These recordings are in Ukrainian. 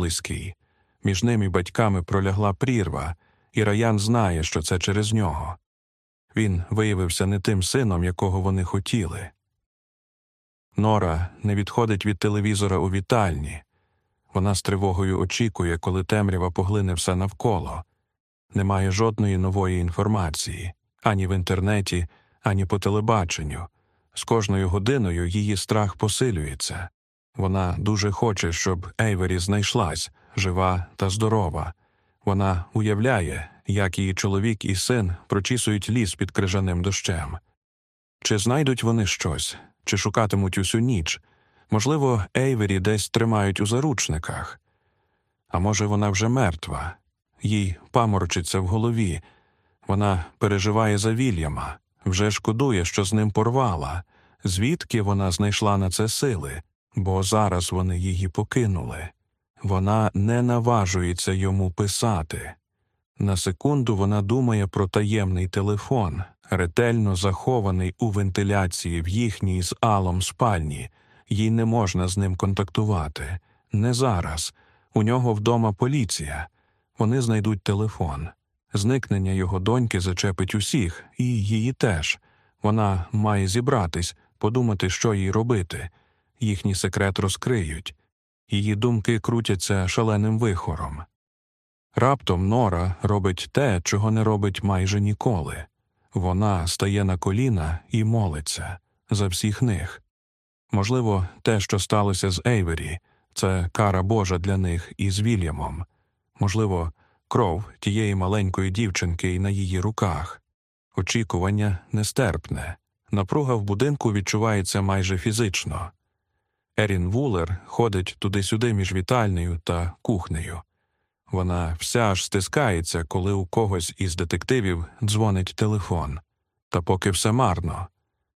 близький. Між ним і батьками пролягла прірва, і Раян знає, що це через нього. Він виявився не тим сином, якого вони хотіли. Нора не відходить від телевізора у вітальні. Вона з тривогою очікує, коли темрява поглине все навколо. Немає жодної нової інформації ані в інтернеті, ані по телебаченню. З кожною годиною її страх посилюється. Вона дуже хоче, щоб Ейвері знайшлась, жива та здорова. Вона уявляє, як її чоловік і син прочісують ліс під крижаним дощем. Чи знайдуть вони щось, чи шукатимуть усю ніч? Можливо, Ейвері десь тримають у заручниках. А може, вона вже мертва, їй паморочиться в голові. Вона переживає за Вільяма, вже шкодує, що з ним порвала, звідки вона знайшла на це сили, бо зараз вони її покинули. Вона не наважується йому писати. На секунду вона думає про таємний телефон, ретельно захований у вентиляції в їхній з алом спальні. Їй не можна з ним контактувати. Не зараз. У нього вдома поліція. Вони знайдуть телефон. Зникнення його доньки зачепить усіх, і її теж. Вона має зібратись, подумати, що їй робити. Їхній секрет розкриють. Її думки крутяться шаленим вихором. Раптом Нора робить те, чого не робить майже ніколи. Вона стає на коліна і молиться за всіх них. Можливо, те, що сталося з Ейвері, це кара Божа для них із Вільямом. Можливо, кров тієї маленької дівчинки і на її руках. Очікування нестерпне. Напруга в будинку відчувається майже фізично. Ерін Вулер ходить туди-сюди між вітальнею та кухнею. Вона вся аж стискається, коли у когось із детективів дзвонить телефон. Та поки все марно.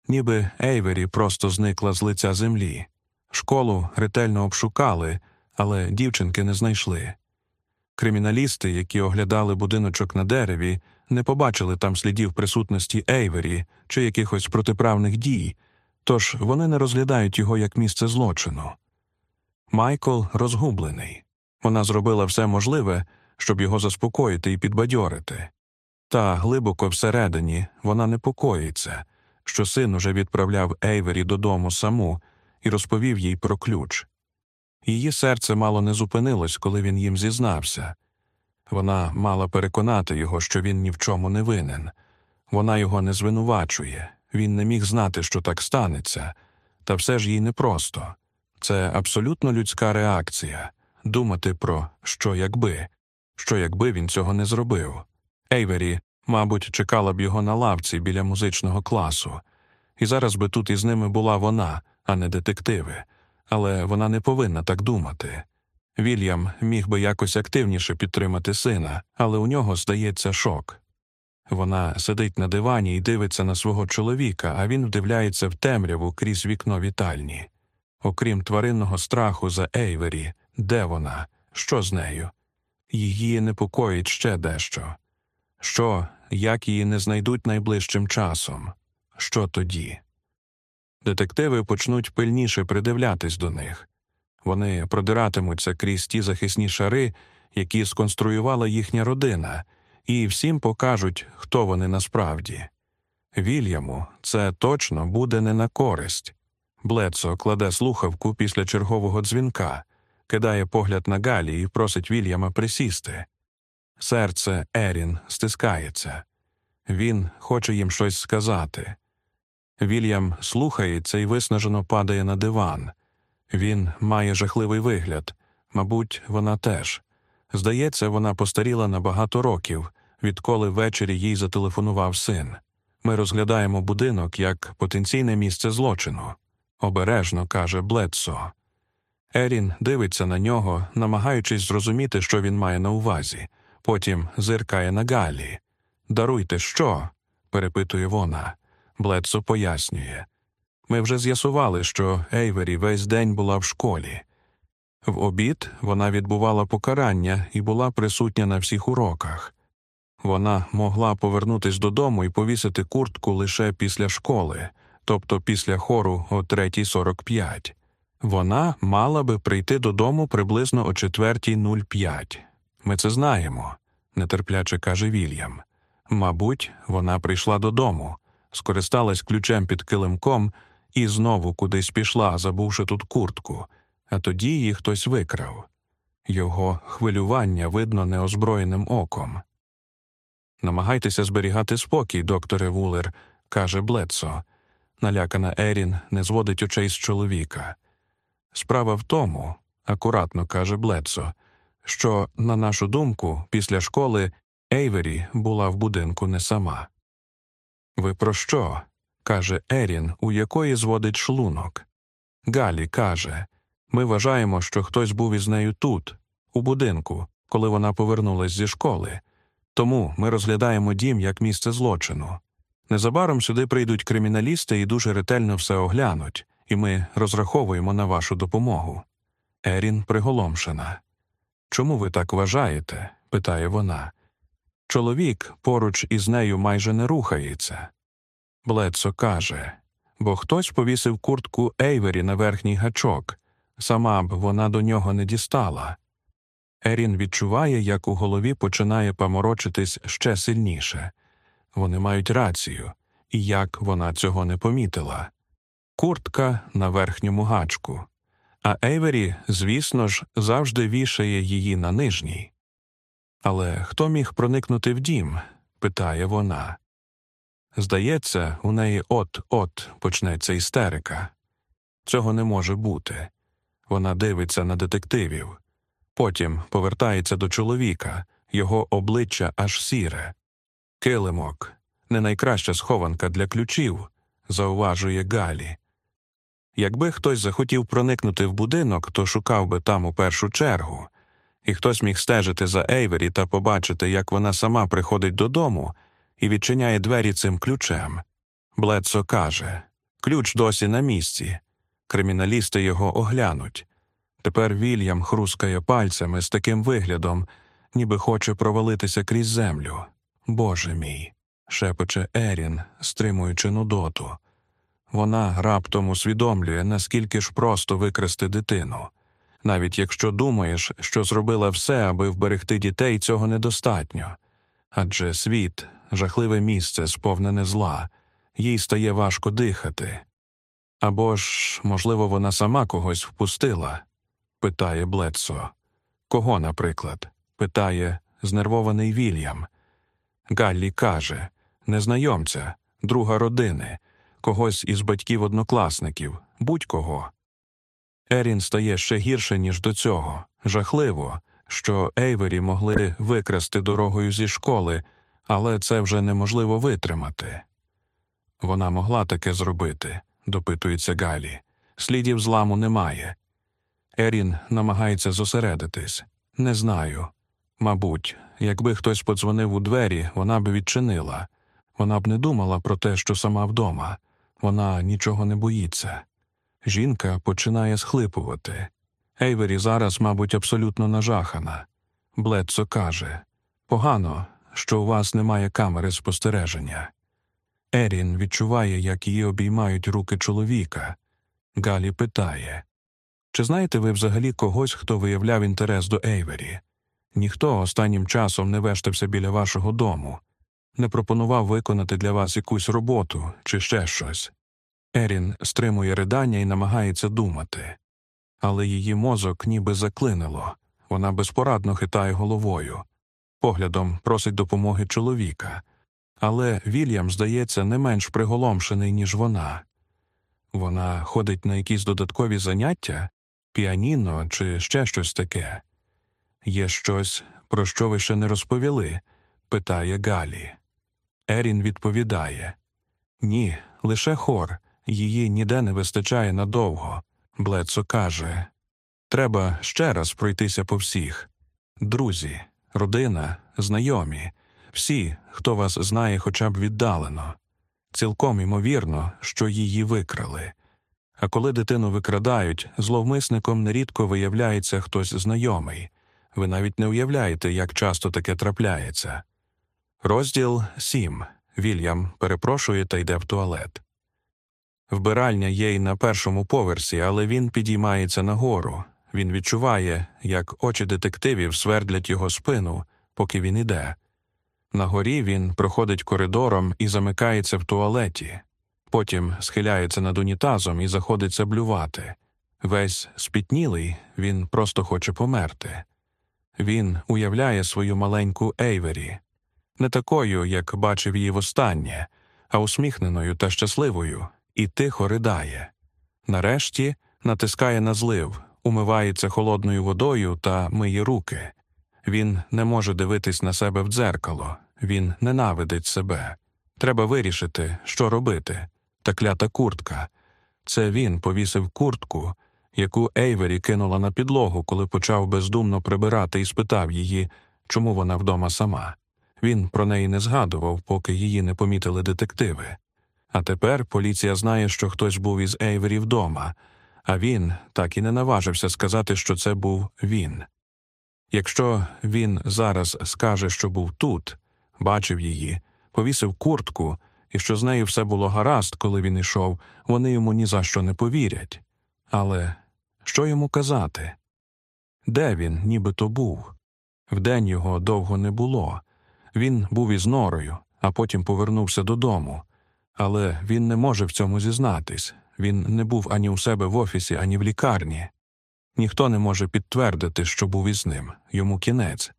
Ніби Ейвері просто зникла з лиця землі. Школу ретельно обшукали, але дівчинки не знайшли. Криміналісти, які оглядали будиночок на дереві, не побачили там слідів присутності Ейвері чи якихось протиправних дій, тож вони не розглядають його як місце злочину. Майкл розгублений. Вона зробила все можливе, щоб його заспокоїти і підбадьорити. Та глибоко всередині вона непокоїться, що син уже відправляв Ейвері додому саму і розповів їй про ключ. Її серце мало не зупинилось, коли він їм зізнався. Вона мала переконати його, що він ні в чому не винен. Вона його не звинувачує, він не міг знати, що так станеться, та все ж їй непросто. Це абсолютно людська реакція думати про що якби, що якби він цього не зробив. Ейвері, мабуть, чекала б його на лавці біля музичного класу, і зараз би тут із ними була вона, а не детективи, але вона не повинна так думати. Вільям міг би якось активніше підтримати сина, але у нього здається шок. Вона сидить на дивані і дивиться на свого чоловіка, а він вдивляється в темряву крізь вікно вітальні. Окрім тваринного страху за Ейвері, де вона? Що з нею? Її непокоїть ще дещо. Що, як її не знайдуть найближчим часом? Що тоді? Детективи почнуть пильніше придивлятись до них. Вони продиратимуться крізь ті захисні шари, які сконструювала їхня родина, і всім покажуть, хто вони насправді. Вільяму це точно буде не на користь. Блецо кладе слухавку після чергового дзвінка, кидає погляд на Галі і просить Вільяма присісти. Серце Ерін стискається. Він хоче їм щось сказати. Вільям слухається і виснажено падає на диван. Він має жахливий вигляд, мабуть, вона теж. Здається, вона постаріла на багато років, відколи ввечері їй зателефонував син. Ми розглядаємо будинок як потенційне місце злочину. Обережно каже Бледсо. Ерін дивиться на нього, намагаючись зрозуміти, що він має на увазі. Потім зиркає на Галі. Даруйте що? перепитує вона. Бледсо пояснює. Ми вже з'ясували, що Ейвері весь день була в школі. В обід вона відбувала покарання і була присутня на всіх уроках. Вона могла повернутись додому і повісити куртку лише після школи, тобто після хору о 3.45. Вона мала би прийти додому приблизно о 4.05. Ми це знаємо, нетерпляче каже Вільям. Мабуть, вона прийшла додому, скористалась ключем під килимком і знову кудись пішла, забувши тут куртку, а тоді її хтось викрав. Його хвилювання видно неозброєним оком. Намагайтеся зберігати спокій, докторе Вулер, каже Блецо. Налякана Ерін не зводить очей з чоловіка. Справа в тому, акуратно каже Блецо, що, на нашу думку, після школи Ейвері була в будинку не сама. Ви про що? каже Ерін, у якої зводить шлунок. Галі каже ми вважаємо, що хтось був із нею тут, у будинку, коли вона повернулась зі школи. Тому ми розглядаємо дім як місце злочину. Незабаром сюди прийдуть криміналісти і дуже ретельно все оглянуть, і ми розраховуємо на вашу допомогу. Ерін приголомшена. Чому ви так вважаєте? питає вона. Чоловік поруч із нею майже не рухається. Блецо каже бо хтось повісив куртку Ейвері на верхній гачок, сама б вона до нього не дістала. Ерін відчуває, як у голові починає поморочитись ще сильніше. Вони мають рацію, і як вона цього не помітила. Куртка на верхньому гачку, а Ейвері, звісно ж, завжди вішає її на нижній. Але хто міг проникнути в дім? питає вона. Здається, у неї от-от почнеться істерика. Цього не може бути. Вона дивиться на детективів. Потім повертається до чоловіка, його обличчя аж сіре. Килимок не найкраща схованка для ключів, зауважує Галі. Якби хтось захотів проникнути в будинок, то шукав би там у першу чергу, і хтось міг стежити за Ейвері та побачити, як вона сама приходить додому і відчиняє двері цим ключем. Блецо каже ключ досі на місці. Криміналісти його оглянуть. Тепер Вільям хрускає пальцями з таким виглядом, ніби хоче провалитися крізь землю. Боже мій, шепоче Ерін, стримуючи нудоту. Вона раптом усвідомлює, наскільки ж просто викрасти дитину. Навіть якщо думаєш, що зробила все, аби вберегти дітей, цього недостатньо. Адже світ жахливе місце, сповнене зла, їй стає важко дихати. Або ж, можливо, вона сама когось впустила? питає Блецо. Кого, наприклад? питає знервований Вільям. Галлі каже незнайомця, друга родини, когось із батьків однокласників, будь-кого. Ерін стає ще гірше, ніж до цього. Жахливо, що Ейвері могли викрасти дорогою зі школи, але це вже неможливо витримати. Вона могла таке зробити, допитується Галі. Слідів зламу немає. Ерін намагається зосередитись. Не знаю. Мабуть, якби хтось подзвонив у двері, вона б відчинила. Вона б не думала про те, що сама вдома. Вона нічого не боїться. Жінка починає схлипувати. Ейвері зараз, мабуть, абсолютно нажахана. Блецо каже погано, що у вас немає камери спостереження. Ерін відчуває, як її обіймають руки чоловіка. Галі питає чи знаєте ви взагалі когось, хто виявляв інтерес до Ейвері? Ніхто останнім часом не вештався біля вашого дому, не пропонував виконати для вас якусь роботу чи ще щось. Ерін стримує ридання і намагається думати, але її мозок ніби заклинило, вона безпорадно хитає головою, поглядом просить допомоги чоловіка, але Вільям, здається, не менш приголомшений, ніж вона. Вона ходить на якісь додаткові заняття, піаніно чи ще щось таке. Є щось, про що ви ще не розповіли? питає Галі. Ерін відповідає Ні, лише хор, її ніде не вистачає надовго. Блецо каже Треба ще раз пройтися по всіх. Друзі, родина, знайомі, всі, хто вас знає хоча б віддалено. Цілком імовірно, що її викрали. А коли дитину викрадають, зловмисником нерідко виявляється хтось знайомий. Ви навіть не уявляєте, як часто таке трапляється. Розділ 7. Вільям перепрошує та йде в туалет. Вбиральня є й на першому поверсі, але він підіймається нагору. Він відчуває, як очі детективів свердлять його спину, поки він іде. На горі він проходить коридором і замикається в туалеті, потім схиляється над унітазом і заходиться блювати. Весь спітнілий, він просто хоче померти. Він уявляє свою маленьку Ейвері, не такою, як бачив її востаннє, а усміхненою та щасливою, і тихо ридає. Нарешті натискає на злив, умивається холодною водою та миє руки. Він не може дивитись на себе в дзеркало, він ненавидить себе. Треба вирішити, що робити. Та клята куртка. Це він повісив куртку, яку Ейвері кинула на підлогу, коли почав бездумно прибирати і спитав її, чому вона вдома сама. Він про неї не згадував, поки її не помітили детективи. А тепер поліція знає, що хтось був із Ейвері вдома, а він так і не наважився сказати, що це був він. Якщо він зараз скаже, що був тут, бачив її, повісив куртку, і що з нею все було гаразд, коли він ішов, вони йому ні за що не повірять. Але що йому казати? Де він, нібито був? Вдень його довго не було. Він був із норою, а потім повернувся додому. Але він не може в цьому зізнатись він не був ані у себе в офісі, ані в лікарні. Ніхто не може підтвердити, що був із ним йому кінець.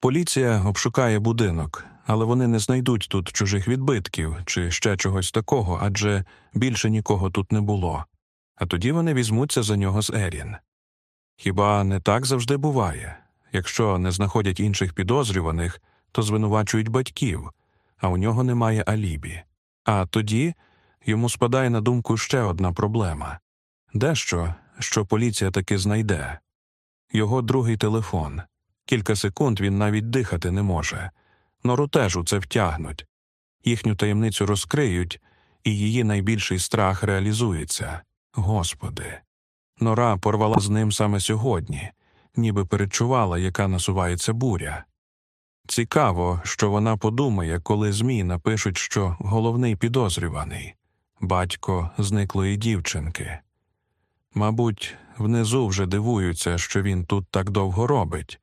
Поліція обшукає будинок, але вони не знайдуть тут чужих відбитків чи ще чогось такого, адже більше нікого тут не було. А тоді вони візьмуться за нього з Ерін. Хіба не так завжди буває? Якщо не знаходять інших підозрюваних, то звинувачують батьків, а у нього немає алібі. А тоді йому спадає на думку ще одна проблема дещо, що поліція таки знайде його другий телефон. Кілька секунд він навіть дихати не може. Нору теж у це втягнуть. Їхню таємницю розкриють, і її найбільший страх реалізується. Господи. Нора порвала з ним саме сьогодні, ніби передчувала, яка насувається буря. Цікаво, що вона подумає, коли ЗМІ напишуть, що головний підозрюваний батько зниклої дівчинки. Мабуть, внизу вже дивуються, що він тут так довго робить.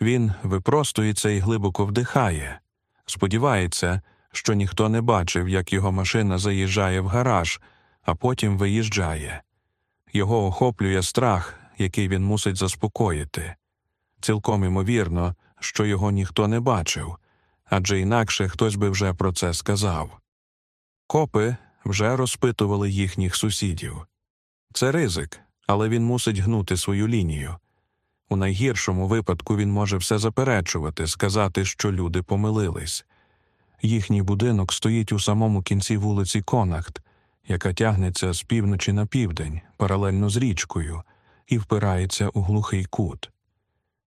Він випростується і глибоко вдихає, сподівається, що ніхто не бачив, як його машина заїжджає в гараж, а потім виїжджає. Його охоплює страх, який він мусить заспокоїти. Цілком імовірно, що його ніхто не бачив, адже інакше хтось би вже про це сказав. Копи вже розпитували їхніх сусідів. Це ризик, але він мусить гнути свою лінію. У найгіршому випадку він може все заперечувати, сказати, що люди помилились. Їхній будинок стоїть у самому кінці вулиці Конахт, яка тягнеться з півночі на південь, паралельно з річкою, і впирається у глухий кут.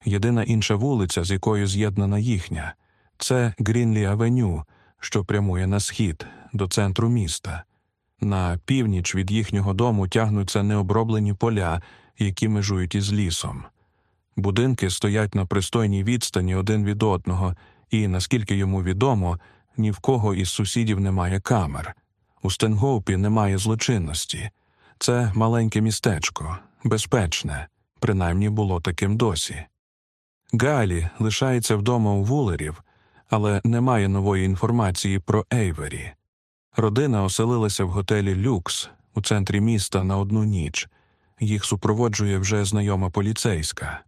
Єдина інша вулиця, з якою з'єднана їхня, це Грінлі Авеню, що прямує на схід, до центру міста. На північ від їхнього дому тягнуться необроблені поля, які межують із лісом. Будинки стоять на пристойній відстані один від одного, і, наскільки йому відомо, ні в кого із сусідів немає камер. У Стенгоупі немає злочинності. Це маленьке містечко, безпечне, принаймні було таким досі. Галі лишається вдома у вулерів, але немає нової інформації про Ейвері. Родина оселилася в готелі Люкс у центрі міста на одну ніч. Їх супроводжує вже знайома поліцейська.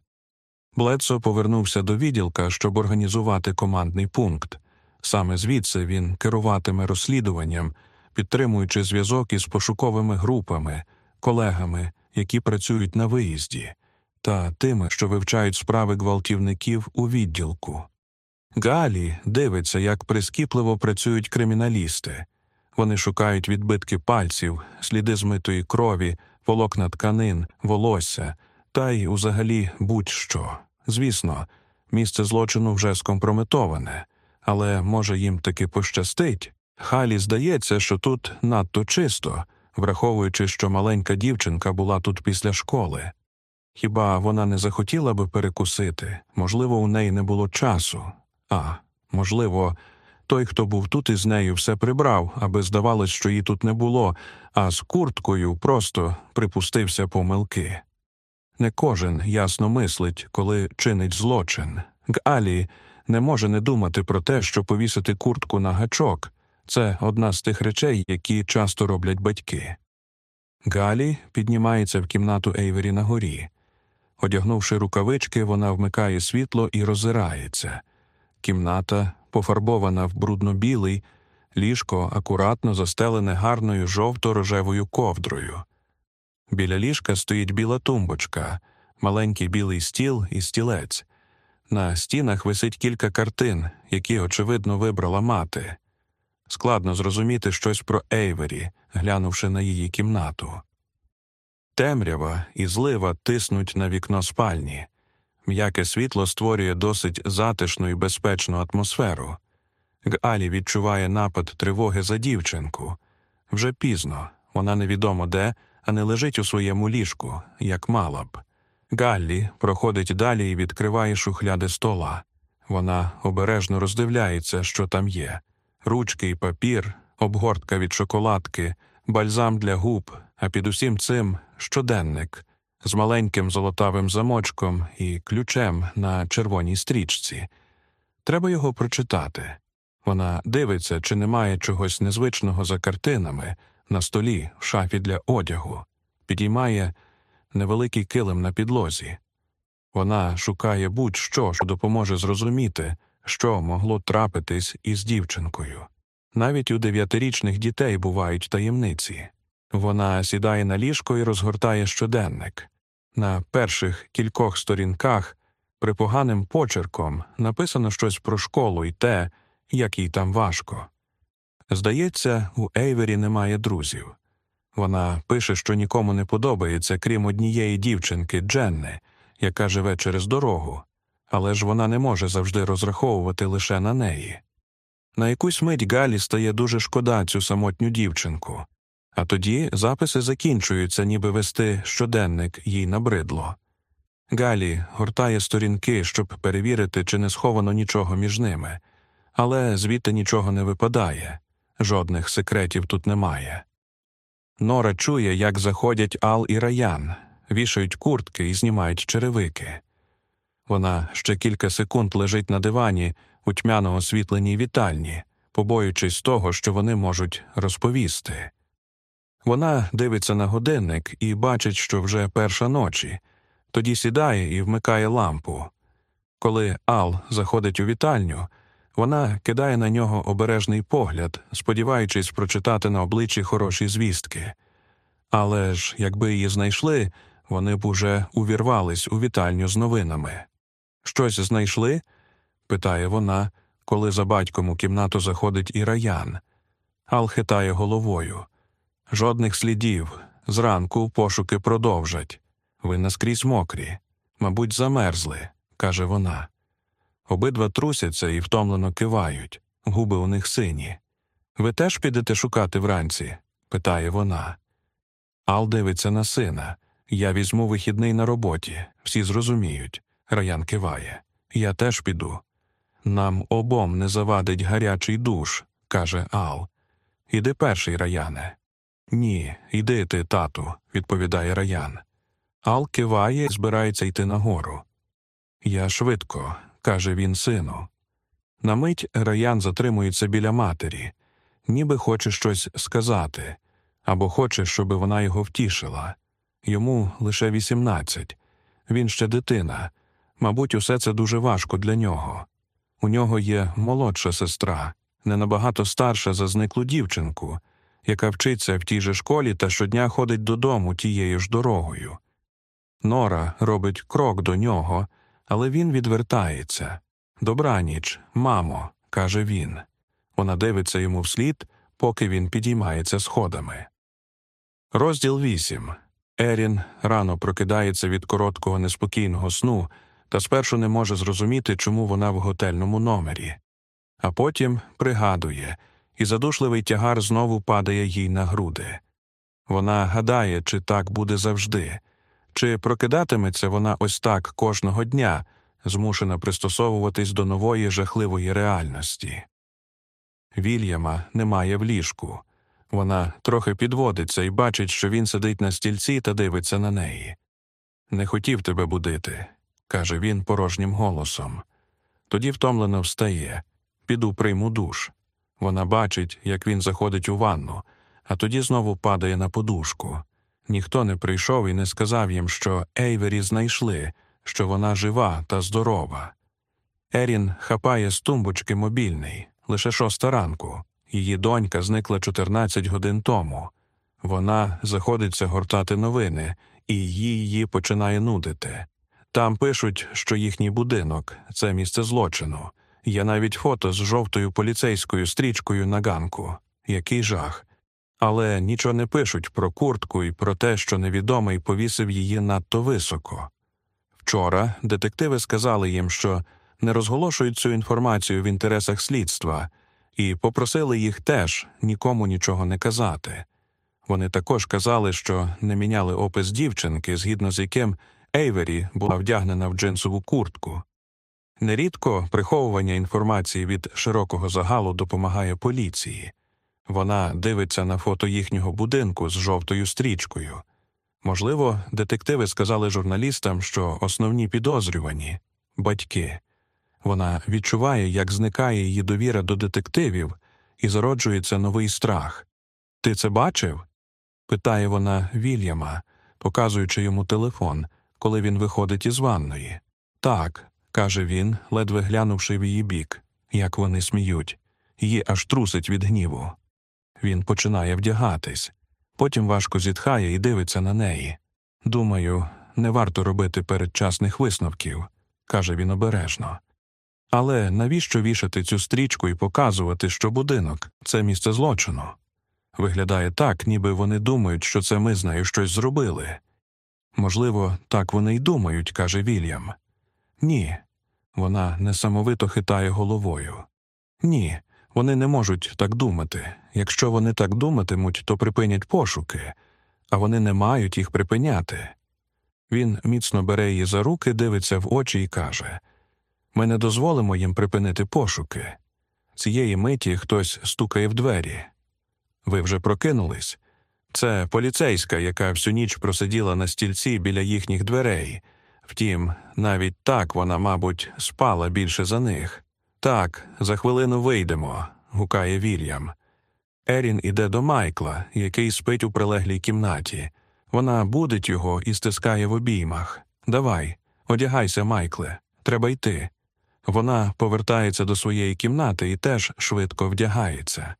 Блецо повернувся до відділка, щоб організувати командний пункт. Саме звідси він керуватиме розслідуванням, підтримуючи зв'язок із пошуковими групами, колегами, які працюють на виїзді, та тими, що вивчають справи гвалтівників у відділку. Галі дивиться, як прискіпливо працюють криміналісти. Вони шукають відбитки пальців, сліди змитої крові, волокна тканин, волосся та й узагалі будь-що. Звісно, місце злочину вже скомпрометоване, але може їм таки пощастить. Халі здається, що тут надто чисто, враховуючи, що маленька дівчинка була тут після школи. Хіба вона не захотіла би перекусити? Можливо, у неї не було часу, а можливо, Той, хто був тут із нею, все прибрав, аби здавалось, що її тут не було, а з курткою просто припустився помилки. Не кожен ясно мислить, коли чинить злочин. Галі не може не думати про те, що повісити куртку на гачок це одна з тих речей, які часто роблять батьки. Галі піднімається в кімнату Ейвері на горі. Одягнувши рукавички, вона вмикає світло і роззирається. Кімната, пофарбована в брудно-білий, ліжко акуратно застелене гарною жовто-рожевою ковдрою. Біля ліжка стоїть біла тумбочка, маленький білий стіл і стілець. На стінах висить кілька картин, які, очевидно, вибрала мати. Складно зрозуміти щось про Ейвері, глянувши на її кімнату. Темрява і злива тиснуть на вікно спальні. М'яке світло створює досить затишну і безпечну атмосферу. Галі відчуває напад тривоги за дівчинку. Вже пізно, вона невідомо де, а не лежить у своєму ліжку, як мала б. Галлі проходить далі і відкриває шухляди стола. Вона обережно роздивляється, що там є ручки і папір, обгортка від шоколадки, бальзам для губ, а під усім цим щоденник з маленьким золотавим замочком і ключем на червоній стрічці. Треба його прочитати. Вона дивиться, чи немає чогось незвичного за картинами на столі, в шафі для одягу, підіймає невеликий килим на підлозі. Вона шукає будь-що, що допоможе зрозуміти, що могло трапитись із дівчинкою. Навіть у дев'ятирічних дітей бувають таємниці. Вона сідає на ліжко і розгортає щоденник. На перших кількох сторінках припоганим почерком написано щось про школу і те, як їй там важко. Здається, у Ейвері немає друзів. Вона пише, що нікому не подобається, крім однієї дівчинки Дженни, яка живе через дорогу, але ж вона не може завжди розраховувати лише на неї. На якусь мить Галі стає дуже шкода цю самотню дівчинку, а тоді записи закінчуються, ніби вести щоденник їй набридло. Галі гортає сторінки, щоб перевірити, чи не сховано нічого між ними, але звідти нічого не випадає, жодних секретів тут немає. Нора чує, як заходять Ал і Раян, вішають куртки і знімають черевики. Вона ще кілька секунд лежить на дивані у тьмяно освітленій вітальні, побоюючись того, що вони можуть розповісти. Вона дивиться на годинник і бачить, що вже перша ночі, тоді сідає і вмикає лампу. Коли Ал заходить у вітальню, вона кидає на нього обережний погляд, сподіваючись прочитати на обличчі хороші звістки. Але ж, якби її знайшли, вони б уже увірвались у вітальню з новинами. Щось знайшли? питає вона, коли за батьком у кімнату заходить і раян. Ал хитає головою. Жодних слідів. Зранку пошуки продовжать. Ви наскрізь мокрі. Мабуть, замерзли, каже вона. Обидва трусяться і втомлено кивають, губи у них сині. Ви теж підете шукати вранці? питає вона. Ал дивиться на сина. Я візьму вихідний на роботі, всі зрозуміють. Раян киває. Я теж піду. Нам обом не завадить гарячий душ, каже Ал. Іди перший, раяне. Ні, іди ти, тату, відповідає раян. Ал киває, збирається йти нагору. Я швидко, каже він сину. На мить раян затримується біля матері, ніби хоче щось сказати, або хоче, щоб вона його втішила. Йому лише вісімнадцять. Він ще дитина. Мабуть, усе це дуже важко для нього. У нього є молодша сестра, не набагато старша за зниклу дівчинку, яка вчиться в тій же школі та щодня ходить додому тією ж дорогою. Нора робить крок до нього, але він відвертається. Добраніч, мамо, каже він. Вона дивиться йому вслід, поки він підіймається сходами. Розділ 8. Ерін рано прокидається від короткого неспокійного сну та спершу не може зрозуміти, чому вона в готельному номері, а потім пригадує, і задушливий тягар знову падає їй на груди. Вона гадає, чи так буде завжди, чи прокидатиметься вона ось так кожного дня, змушена пристосовуватись до нової жахливої реальності. Вільяма немає в ліжку. Вона трохи підводиться і бачить, що він сидить на стільці та дивиться на неї. Не хотів тебе будити, каже він порожнім голосом. Тоді втомлено встає. Піду прийму душ. Вона бачить, як він заходить у ванну, а тоді знову падає на подушку. Ніхто не прийшов і не сказав їм, що Ейвері знайшли, що вона жива та здорова. Ерін хапає з тумбочки мобільний лише шоста ранку. Її донька зникла 14 годин тому. Вона заходиться гортати новини, і її починає нудити. Там пишуть, що їхній будинок це місце злочину. Є навіть фото з жовтою поліцейською стрічкою на ганку. Який жах. Але нічого не пишуть про куртку і про те, що невідомий повісив її надто високо. Вчора детективи сказали їм, що не розголошують цю інформацію в інтересах слідства, і попросили їх теж нікому нічого не казати. Вони також казали, що не міняли опис дівчинки, згідно з яким Ейвері була вдягнена в джинсову куртку. Нерідко приховування інформації від широкого загалу допомагає поліції. Вона дивиться на фото їхнього будинку з жовтою стрічкою. Можливо, детективи сказали журналістам, що основні підозрювані батьки. Вона відчуває, як зникає її довіра до детективів, і зароджується новий страх. Ти це бачив? питає вона Вільяма, показуючи йому телефон, коли він виходить із ванної. Так, каже він, ледве глянувши в її бік, як вони сміють, її аж трусить від гніву. Він починає вдягатись, потім важко зітхає і дивиться на неї. Думаю, не варто робити передчасних висновків, каже він обережно. Але навіщо вішати цю стрічку і показувати, що будинок це місце злочину? Виглядає так, ніби вони думають, що це ми з нею щось зробили. Можливо, так вони й думають, каже Вільям. Ні. Вона несамовито хитає головою. Ні, вони не можуть так думати. Якщо вони так думатимуть, то припинять пошуки, а вони не мають їх припиняти. Він міцно бере її за руки, дивиться в очі і каже Ми не дозволимо їм припинити пошуки. Цієї миті хтось стукає в двері. Ви вже прокинулись? Це поліцейська, яка всю ніч просиділа на стільці біля їхніх дверей. Втім, навіть так вона, мабуть, спала більше за них. Так, за хвилину вийдемо, гукає Вільям. Ерін іде до Майкла, який спить у прилеглій кімнаті. Вона будить його і стискає в обіймах. Давай, одягайся, Майкле, треба йти. Вона повертається до своєї кімнати і теж швидко вдягається.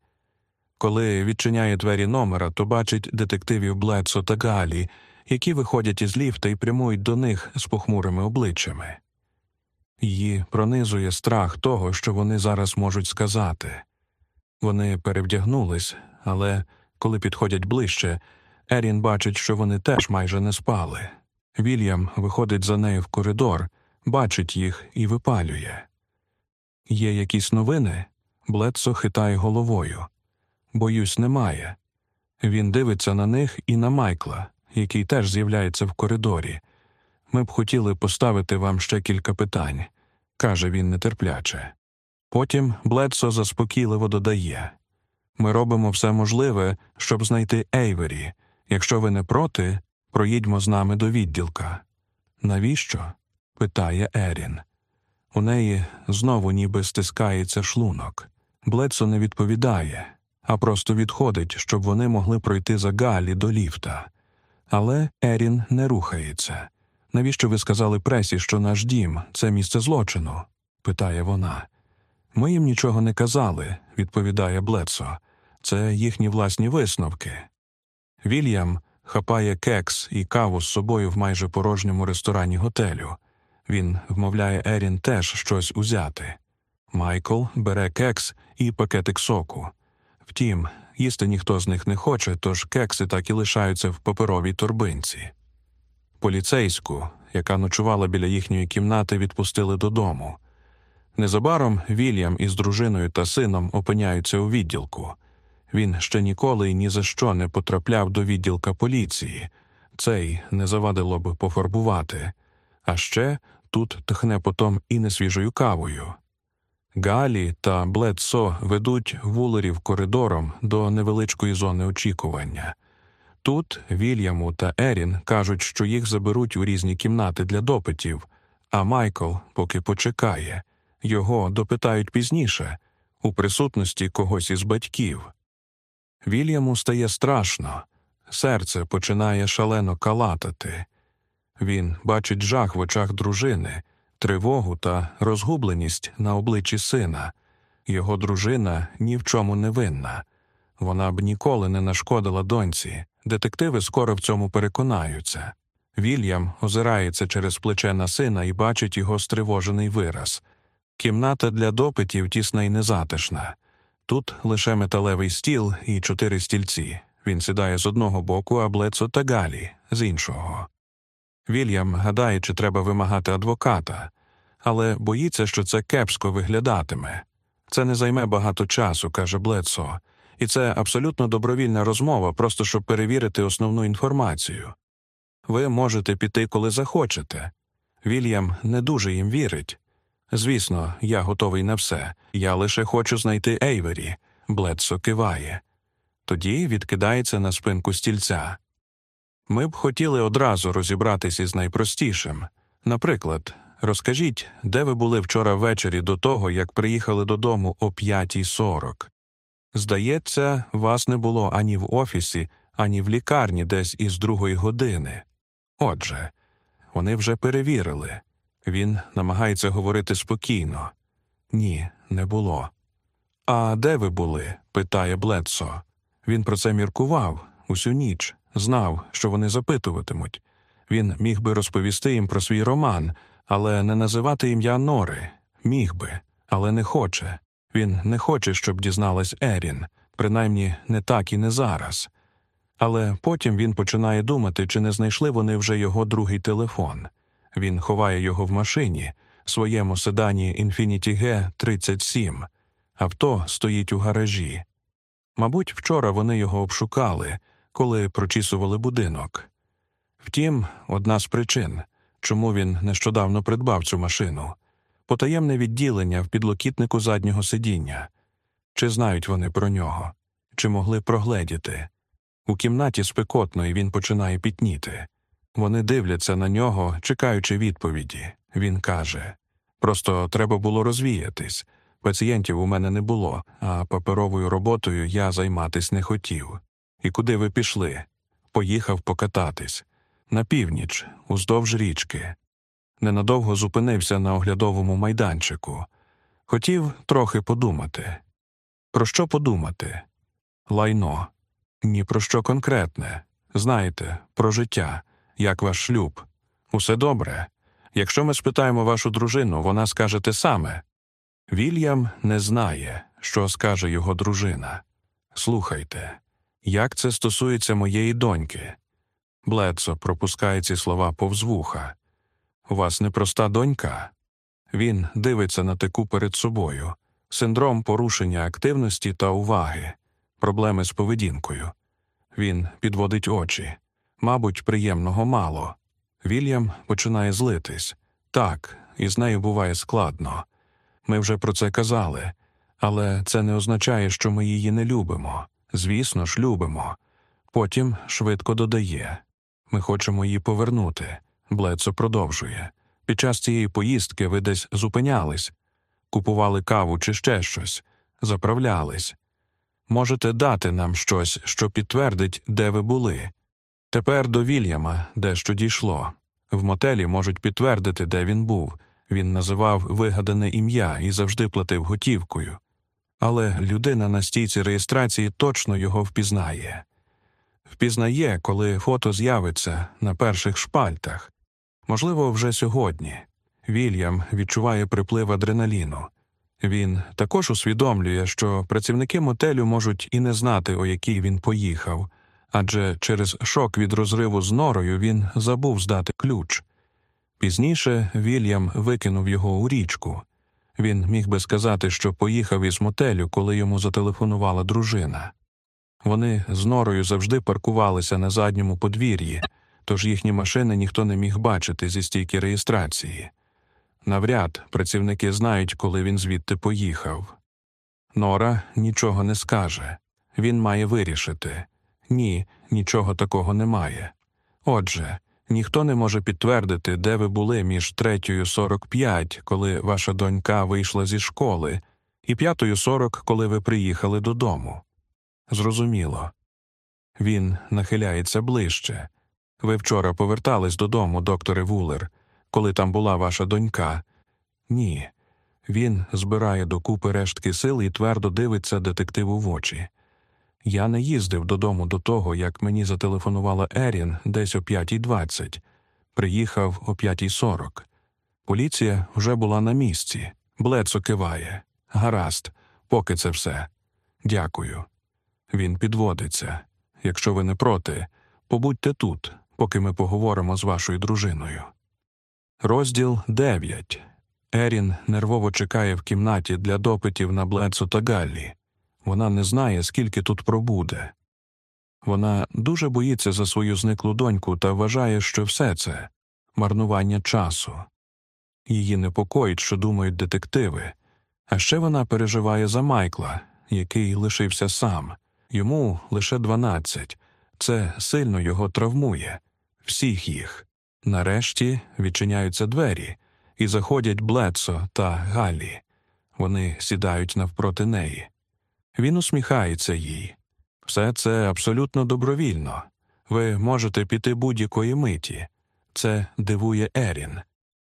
Коли відчиняє двері номера, то бачить детективів Блецо та Галі, які виходять із ліфта і прямують до них з похмурими обличчями. Її пронизує страх того, що вони зараз можуть сказати. Вони перевдягнулись, але коли підходять ближче, Ерін бачить, що вони теж майже не спали. Вільям виходить за нею в коридор, бачить їх і випалює. Є якісь новини? Блецо хитає головою. Боюсь, немає. Він дивиться на них і на Майкла, який теж з'являється в коридорі. Ми б хотіли поставити вам ще кілька питань, каже він нетерпляче. Потім Бледсо заспокійливо додає ми робимо все можливе, щоб знайти Ейвері. Якщо ви не проти, проїдьмо з нами до відділка. Навіщо? питає Ерін. У неї знову ніби стискається шлунок. Бледсо не відповідає, а просто відходить, щоб вони могли пройти за Галі до ліфта. Але Ерін не рухається. Навіщо ви сказали пресі, що наш дім це місце злочину? питає вона. Ми їм нічого не казали, відповідає Блецо. Це їхні власні висновки. Вільям хапає кекс і каву з собою в майже порожньому ресторані готелю. Він вмовляє Ерін теж щось узяти. Майкл бере кекс і пакетик соку. Втім, їсти ніхто з них не хоче, тож кекси так і лишаються в паперовій торбинці. Поліцейську, яка ночувала біля їхньої кімнати, відпустили додому. Незабаром Вільям із дружиною та сином опиняються у відділку. Він ще ніколи і ні за що не потрапляв до відділка поліції, цей не завадило б пофарбувати, а ще тут тхне потом і несвіжою кавою. Галі та Бледсо ведуть вулерів коридором до невеличкої зони очікування. Тут Вільяму та Ерін кажуть, що їх заберуть у різні кімнати для допитів, а Майкл поки почекає, його допитають пізніше, у присутності когось із батьків. Вільяму стає страшно, серце починає шалено калатати. Він бачить жах в очах дружини, тривогу та розгубленість на обличчі сина. Його дружина ні в чому не винна. Вона б ніколи не нашкодила доньці. Детективи скоро в цьому переконаються. Вільям озирається через плече на сина і бачить його стривожений вираз. Кімната для допитів тісна і незатишна. Тут лише металевий стіл і чотири стільці. Він сідає з одного боку, а Блецо та Галі з іншого. Вільям гадає, чи треба вимагати адвоката, але боїться, що це кепсько виглядатиме. Це не займе багато часу, каже Блецо, і це абсолютно добровільна розмова, просто щоб перевірити основну інформацію. Ви можете піти, коли захочете. Вільям не дуже їм вірить. Звісно, я готовий на все. Я лише хочу знайти Ейвері. Блецо киває. Тоді відкидається на спинку стільця. Ми б хотіли одразу розібратися із найпростішим. Наприклад, розкажіть, де ви були вчора ввечері до того, як приїхали додому о 5.40? Здається, вас не було ані в офісі, ані в лікарні десь із другої години. Отже, вони вже перевірили. Він намагається говорити спокійно. Ні, не було. А де ви були? питає Бледсо. Він про це міркував усю ніч, знав, що вони запитуватимуть. Він міг би розповісти їм про свій роман, але не називати ім'я Нори. Міг би, але не хоче. Він не хоче, щоб дізналась Ерін, принаймні не так і не зараз. Але потім він починає думати, чи не знайшли вони вже його другий телефон. Він ховає його в машині, своєму седані Infiniti G 37. Авто стоїть у гаражі. Мабуть, вчора вони його обшукали, коли прочісували будинок. Втім, одна з причин, чому він нещодавно придбав цю машину потаємне відділення в підлокітнику заднього сидіння. Чи знають вони про нього, чи могли прогледіти? У кімнаті спекотно і він починає пітніти. Вони дивляться на нього, чекаючи відповіді. Він каже просто треба було розвіятись. Пацієнтів у мене не було, а паперовою роботою я займатись не хотів. І куди ви пішли? Поїхав покататись на північ, уздовж річки. Ненадовго зупинився на оглядовому майданчику. Хотів трохи подумати. Про що подумати? Лайно. Ні про що конкретне. Знаєте, про життя, як ваш шлюб. Усе добре. Якщо ми спитаємо вашу дружину, вона скаже те саме. Вільям не знає, що скаже його дружина. Слухайте, як це стосується моєї доньки. Блецо пропускає ці слова повз вуха. У вас непроста донька. Він дивиться на таку перед собою, синдром порушення активності та уваги, проблеми з поведінкою. Він підводить очі. Мабуть, приємного мало. Вільям починає злитись. Так, із нею буває складно. Ми вже про це казали, але це не означає, що ми її не любимо. Звісно ж, любимо. Потім швидко додає ми хочемо її повернути. Блецо продовжує. Під час цієї поїздки ви десь зупинялись, купували каву чи ще щось, заправлялись. Можете дати нам щось, що підтвердить, де ви були. Тепер до Вільяма дещо дійшло. В мотелі можуть підтвердити, де він був. Він називав вигадане ім'я і завжди платив готівкою. Але людина на стійці реєстрації точно його впізнає. Впізнає, коли фото з'явиться на перших шпальтах. Можливо, вже сьогодні. Вільям відчуває приплив адреналіну. Він також усвідомлює, що працівники мотелю можуть і не знати, о який він поїхав, адже через шок від розриву з норою він забув здати ключ. Пізніше Вільям викинув його у річку. Він міг би сказати, що поїхав із мотелю, коли йому зателефонувала дружина. Вони з норою завжди паркувалися на задньому подвір'ї, тож їхні машини ніхто не міг бачити зі стійки реєстрації. Навряд працівники знають, коли він звідти поїхав. Нора нічого не скаже. Він має вирішити. Ні, нічого такого немає. Отже, ніхто не може підтвердити, де ви були між третьою сорок п'ять, коли ваша донька вийшла зі школи, і п'ятою сорок, коли ви приїхали додому. Зрозуміло. Він нахиляється ближче. Ви вчора повертались додому, докторе Вулер, коли там була ваша донька. Ні. Він збирає докупи рештки сил і твердо дивиться детективу в очі. Я не їздив додому до того, як мені зателефонувала Ерін десь о 5.20. Приїхав о 5.40. Поліція вже була на місці. Блецо киває. Гаразд, поки це все. Дякую. Він підводиться. Якщо ви не проти, побудьте тут, поки ми поговоримо з вашою дружиною. Розділ 9. Ерін нервово чекає в кімнаті для допитів на Блецо та Галлі. Вона не знає, скільки тут пробуде. Вона дуже боїться за свою зниклу доньку та вважає, що все це марнування часу. Її непокоїть, що думають детективи, а ще вона переживає за Майкла, який лишився сам. Йому лише дванадцять. Це сильно його травмує, всіх їх. Нарешті відчиняються двері і заходять Блецо та Галлі. Вони сідають навпроти неї. Він усміхається їй. Все це абсолютно добровільно. Ви можете піти будь-якої миті. Це дивує Ерін.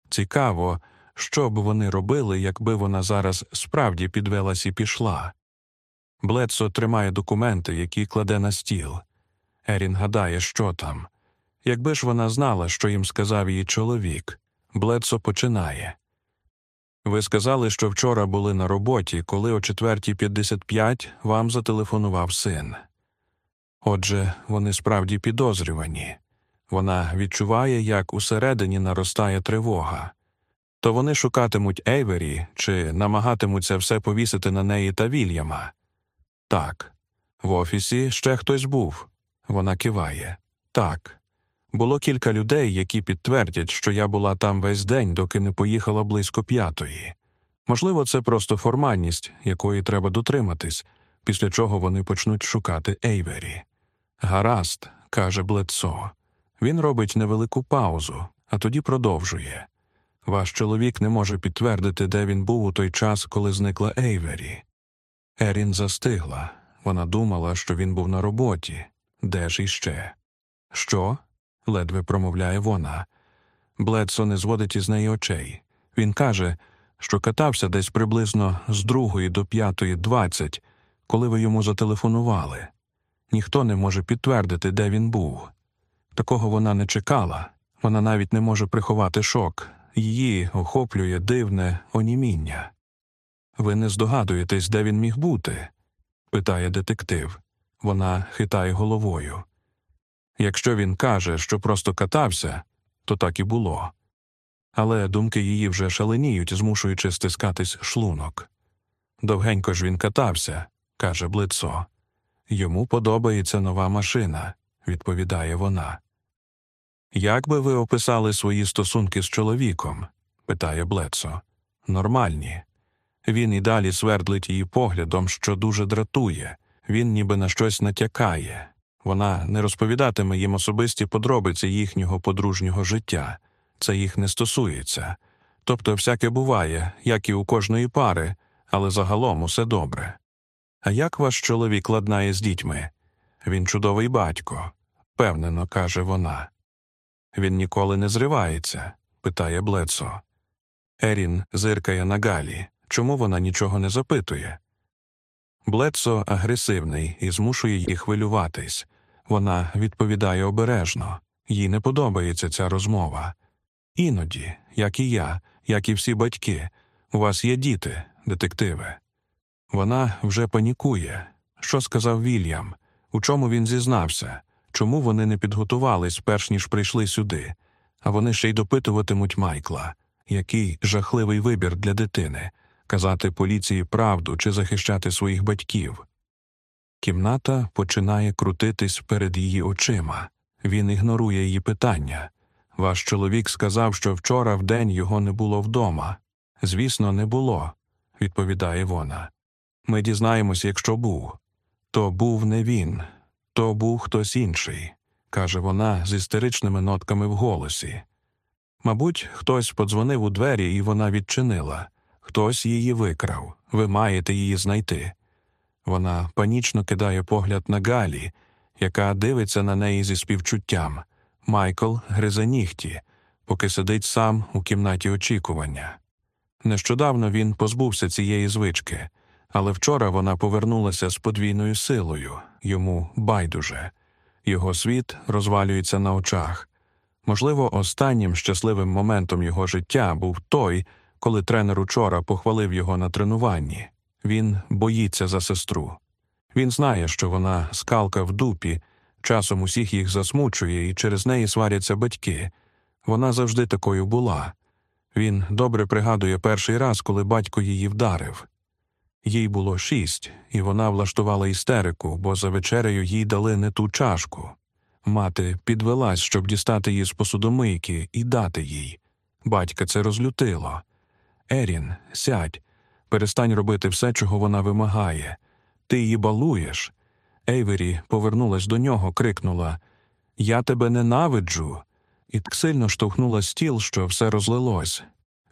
Цікаво, що б вони робили, якби вона зараз справді підвелась і пішла. Блецо тримає документи, які кладе на стіл. Ерін гадає, що там. Якби ж вона знала, що їм сказав її чоловік, Блецо починає. Ви сказали, що вчора були на роботі, коли о 4.55 вам зателефонував син. Отже, вони справді підозрювані. Вона відчуває, як усередині наростає тривога. То вони шукатимуть Ейвері чи намагатимуться все повісити на неї та Вільяма. Так. В офісі ще хтось був. Вона киває. Так. Було кілька людей, які підтвердять, що я була там весь день, доки не поїхала близько п'ятої. Можливо, це просто формальність, якої треба дотриматись, після чого вони почнуть шукати Ейвері. Гаразд, каже Блецо. Він робить невелику паузу, а тоді продовжує. Ваш чоловік не може підтвердити, де він був у той час, коли зникла Ейвері. Ерін застигла. Вона думала, що він був на роботі. Де ж іще? Що? ледве промовляє вона. Бледсо не зводить із неї очей. Він каже, що катався десь приблизно з другої до п'ятої двадцять, коли ви йому зателефонували. Ніхто не може підтвердити, де він був. Такого вона не чекала, вона навіть не може приховати шок, її охоплює дивне оніміння. Ви не здогадуєтесь, де він міг бути? питає детектив. Вона хитає головою. Якщо він каже, що просто катався, то так і було. Але думки її вже шаленіють, змушуючи стискатись шлунок. Довгенько ж він катався, каже Блицо. Йому подобається нова машина, відповідає вона. Як би ви описали свої стосунки з чоловіком? питає Блецо. Нормальні. Він і далі свердлить її поглядом, що дуже дратує, він ніби на щось натякає. Вона не розповідатиме їм особисті подробиці їхнього подружнього життя, це їх не стосується. Тобто всяке буває, як і у кожної пари, але загалом усе добре. А як ваш чоловік ладнає з дітьми? Він чудовий батько, впевнено каже вона. Він ніколи не зривається? питає Блецо. Ерін зиркає на Галі. Чому вона нічого не запитує? Блецо агресивний і змушує її хвилюватись. Вона відповідає обережно, їй не подобається ця розмова. Іноді, як і я, як і всі батьки, у вас є діти, детективе. Вона вже панікує. Що сказав Вільям? У чому він зізнався? Чому вони не підготувались, перш ніж прийшли сюди, а вони ще й допитуватимуть Майкла. Який жахливий вибір для дитини казати поліції правду чи захищати своїх батьків. Кімната починає крутитись перед її очима. Він ігнорує її питання. Ваш чоловік сказав, що вчора в день його не було вдома. Звісно, не було, відповідає вона. Ми дізнаємось, якщо був. То був не він, то був хтось інший, каже вона з істеричними нотками в голосі. Мабуть, хтось подзвонив у двері, і вона відчинила. Хтось її викрав. Ви маєте її знайти. Вона панічно кидає погляд на Галі, яка дивиться на неї зі співчуттям. Майкл гризе нігті, поки сидить сам у кімнаті очікування. Нещодавно він позбувся цієї звички, але вчора вона повернулася з подвійною силою йому байдуже. Його світ розвалюється на очах. Можливо, останнім щасливим моментом його життя був той, коли тренер учора похвалив його на тренуванні. Він боїться за сестру. Він знає, що вона скалка в дупі, часом усіх їх засмучує, і через неї сваряться батьки. Вона завжди такою була. Він добре пригадує перший раз, коли батько її вдарив. Їй було шість, і вона влаштувала істерику, бо за вечерею їй дали не ту чашку. Мати підвелась, щоб дістати її з посудомийки і дати їй. Батька це розлютило. Ерін, сядь, перестань робити все, чого вона вимагає. Ти її балуєш. Ейвері повернулась до нього, крикнула Я тебе ненавиджу. І так сильно штовхнула стіл, що все розлилось.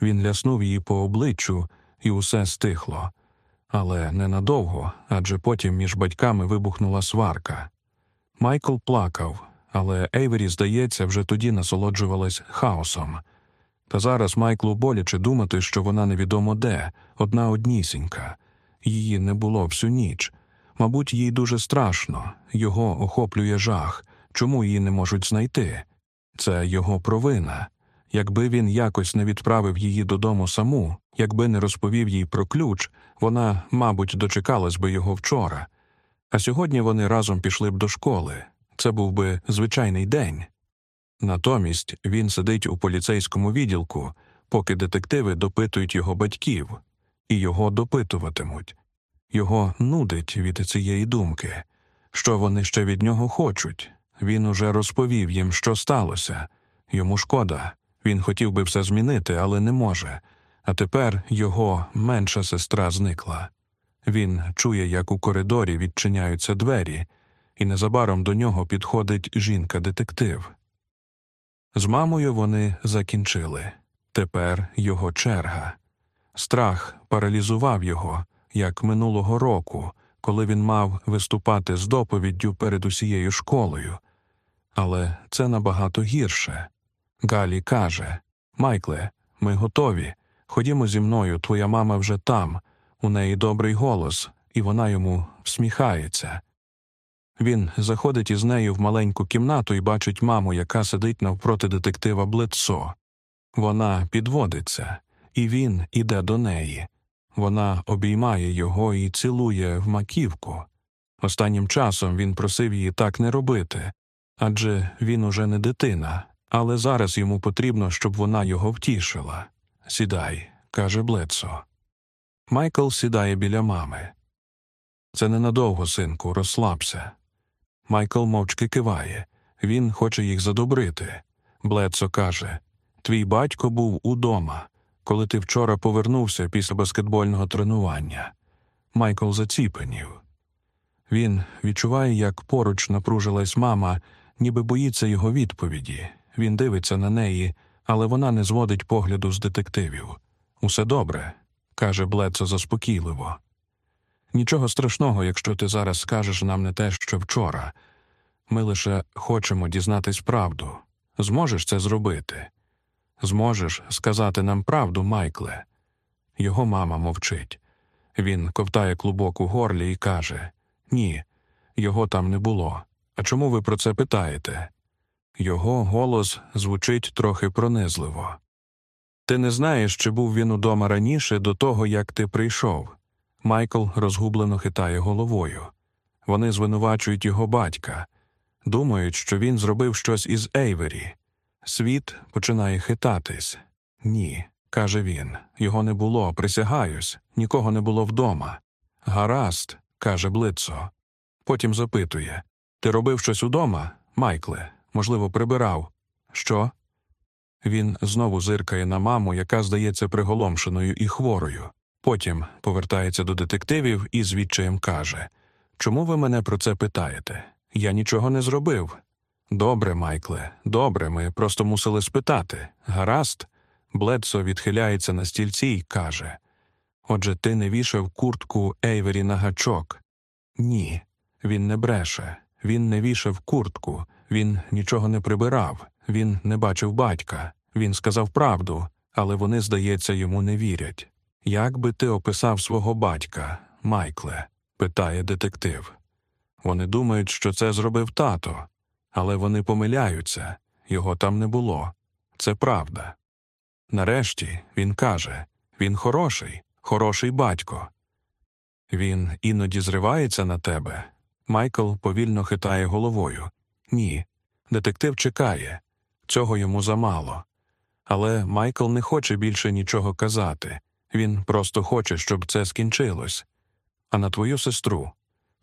Він ляснув її по обличчю, і усе стихло. Але ненадовго, адже потім між батьками вибухнула сварка. Майкл плакав, але Ейвері, здається, вже тоді насолоджувалась хаосом. Та зараз Майклу боляче думати, що вона невідомо де, одна однісінька. Її не було всю ніч. Мабуть, їй дуже страшно, його охоплює жах, чому її не можуть знайти. Це його провина. Якби він якось не відправив її додому саму, якби не розповів їй про ключ, вона, мабуть, дочекалась би його вчора. А сьогодні вони разом пішли б до школи. Це був би звичайний день. Натомість він сидить у поліцейському відділку, поки детективи допитують його батьків, і його допитуватимуть. Його нудить від цієї думки. Що вони ще від нього хочуть? Він уже розповів їм, що сталося. Йому шкода. Він хотів би все змінити, але не може. А тепер його менша сестра зникла. Він чує, як у коридорі відчиняються двері, і незабаром до нього підходить жінка-детектив. З мамою вони закінчили. Тепер його черга. Страх паралізував його, як минулого року, коли він мав виступати з доповіддю перед усією школою. Але це набагато гірше. Галі каже Майкле, ми готові. Ходімо зі мною, твоя мама вже там, у неї добрий голос, і вона йому всміхається. Він заходить із нею в маленьку кімнату і бачить маму, яка сидить навпроти детектива Блецо. Вона підводиться, і він іде до неї. Вона обіймає його і цілує в маківку. Останнім часом він просив її так не робити адже він уже не дитина, але зараз йому потрібно, щоб вона його втішила. Сідай, каже Блецо. Майкл сідає біля мами. Це ненадовго, синку, розслабся. Майкл мовчки киває. Він хоче їх задобрити. Блецо каже Твій батько був удома, коли ти вчора повернувся після баскетбольного тренування. Майкл заціпенів. Він відчуває, як поруч напружилась мама, ніби боїться його відповіді. Він дивиться на неї, але вона не зводить погляду з детективів. Усе добре, каже Блецо заспокійливо. Нічого страшного, якщо ти зараз скажеш нам не те, що вчора. Ми лише хочемо дізнатись правду. Зможеш це зробити? Зможеш сказати нам правду, Майкле? Його мама мовчить. Він ковтає клубок у горлі і каже Ні, його там не було. А чому ви про це питаєте? Його голос звучить трохи пронизливо. Ти не знаєш, чи був він удома раніше до того, як ти прийшов. Майкл розгублено хитає головою. Вони звинувачують його батька, думають, що він зробив щось із Ейвері. Світ починає хитатись. Ні, каже він. Його не було, присягаюсь, нікого не було вдома. Гаразд, каже Блицо. Потім запитує Ти робив щось удома, Майкле? Можливо, прибирав. Що? Він знову зиркає на маму, яка здається приголомшеною і хворою. Потім повертається до детективів і з відчаєм каже Чому ви мене про це питаєте? Я нічого не зробив. Добре, Майкле, добре, ми просто мусили спитати. Гаразд. Бледсо відхиляється на стільці і каже Отже, ти не вішав куртку Ейвері на гачок? Ні, він не бреше. Він не вішав куртку, він нічого не прибирав, він не бачив батька, він сказав правду, але вони, здається, йому не вірять. Як би ти описав свого батька, Майкле? питає детектив. Вони думають, що це зробив тато, але вони помиляються його там не було. Це правда. Нарешті він каже він хороший, хороший батько. Він іноді зривається на тебе. Майкл повільно хитає головою. Ні. Детектив чекає. Цього йому замало. Але Майкл не хоче більше нічого казати. Він просто хоче, щоб це скінчилось. А на твою сестру.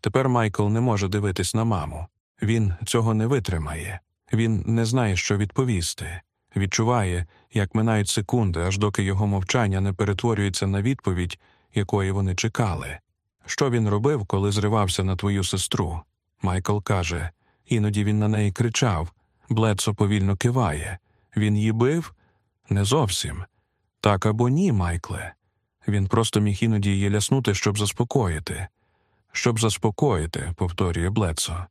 Тепер Майкл не може дивитись на маму. Він цього не витримає. Він не знає, що відповісти. Відчуває, як минають секунди, аж доки його мовчання не перетворюється на відповідь, якої вони чекали. Що він робив, коли зривався на твою сестру? Майкл каже іноді він на неї кричав. Блецо повільно киває. Він її бив? Не зовсім. Так або ні, Майкле. Він просто міг іноді її ляснути, щоб заспокоїти. Щоб заспокоїти, повторює Блецо.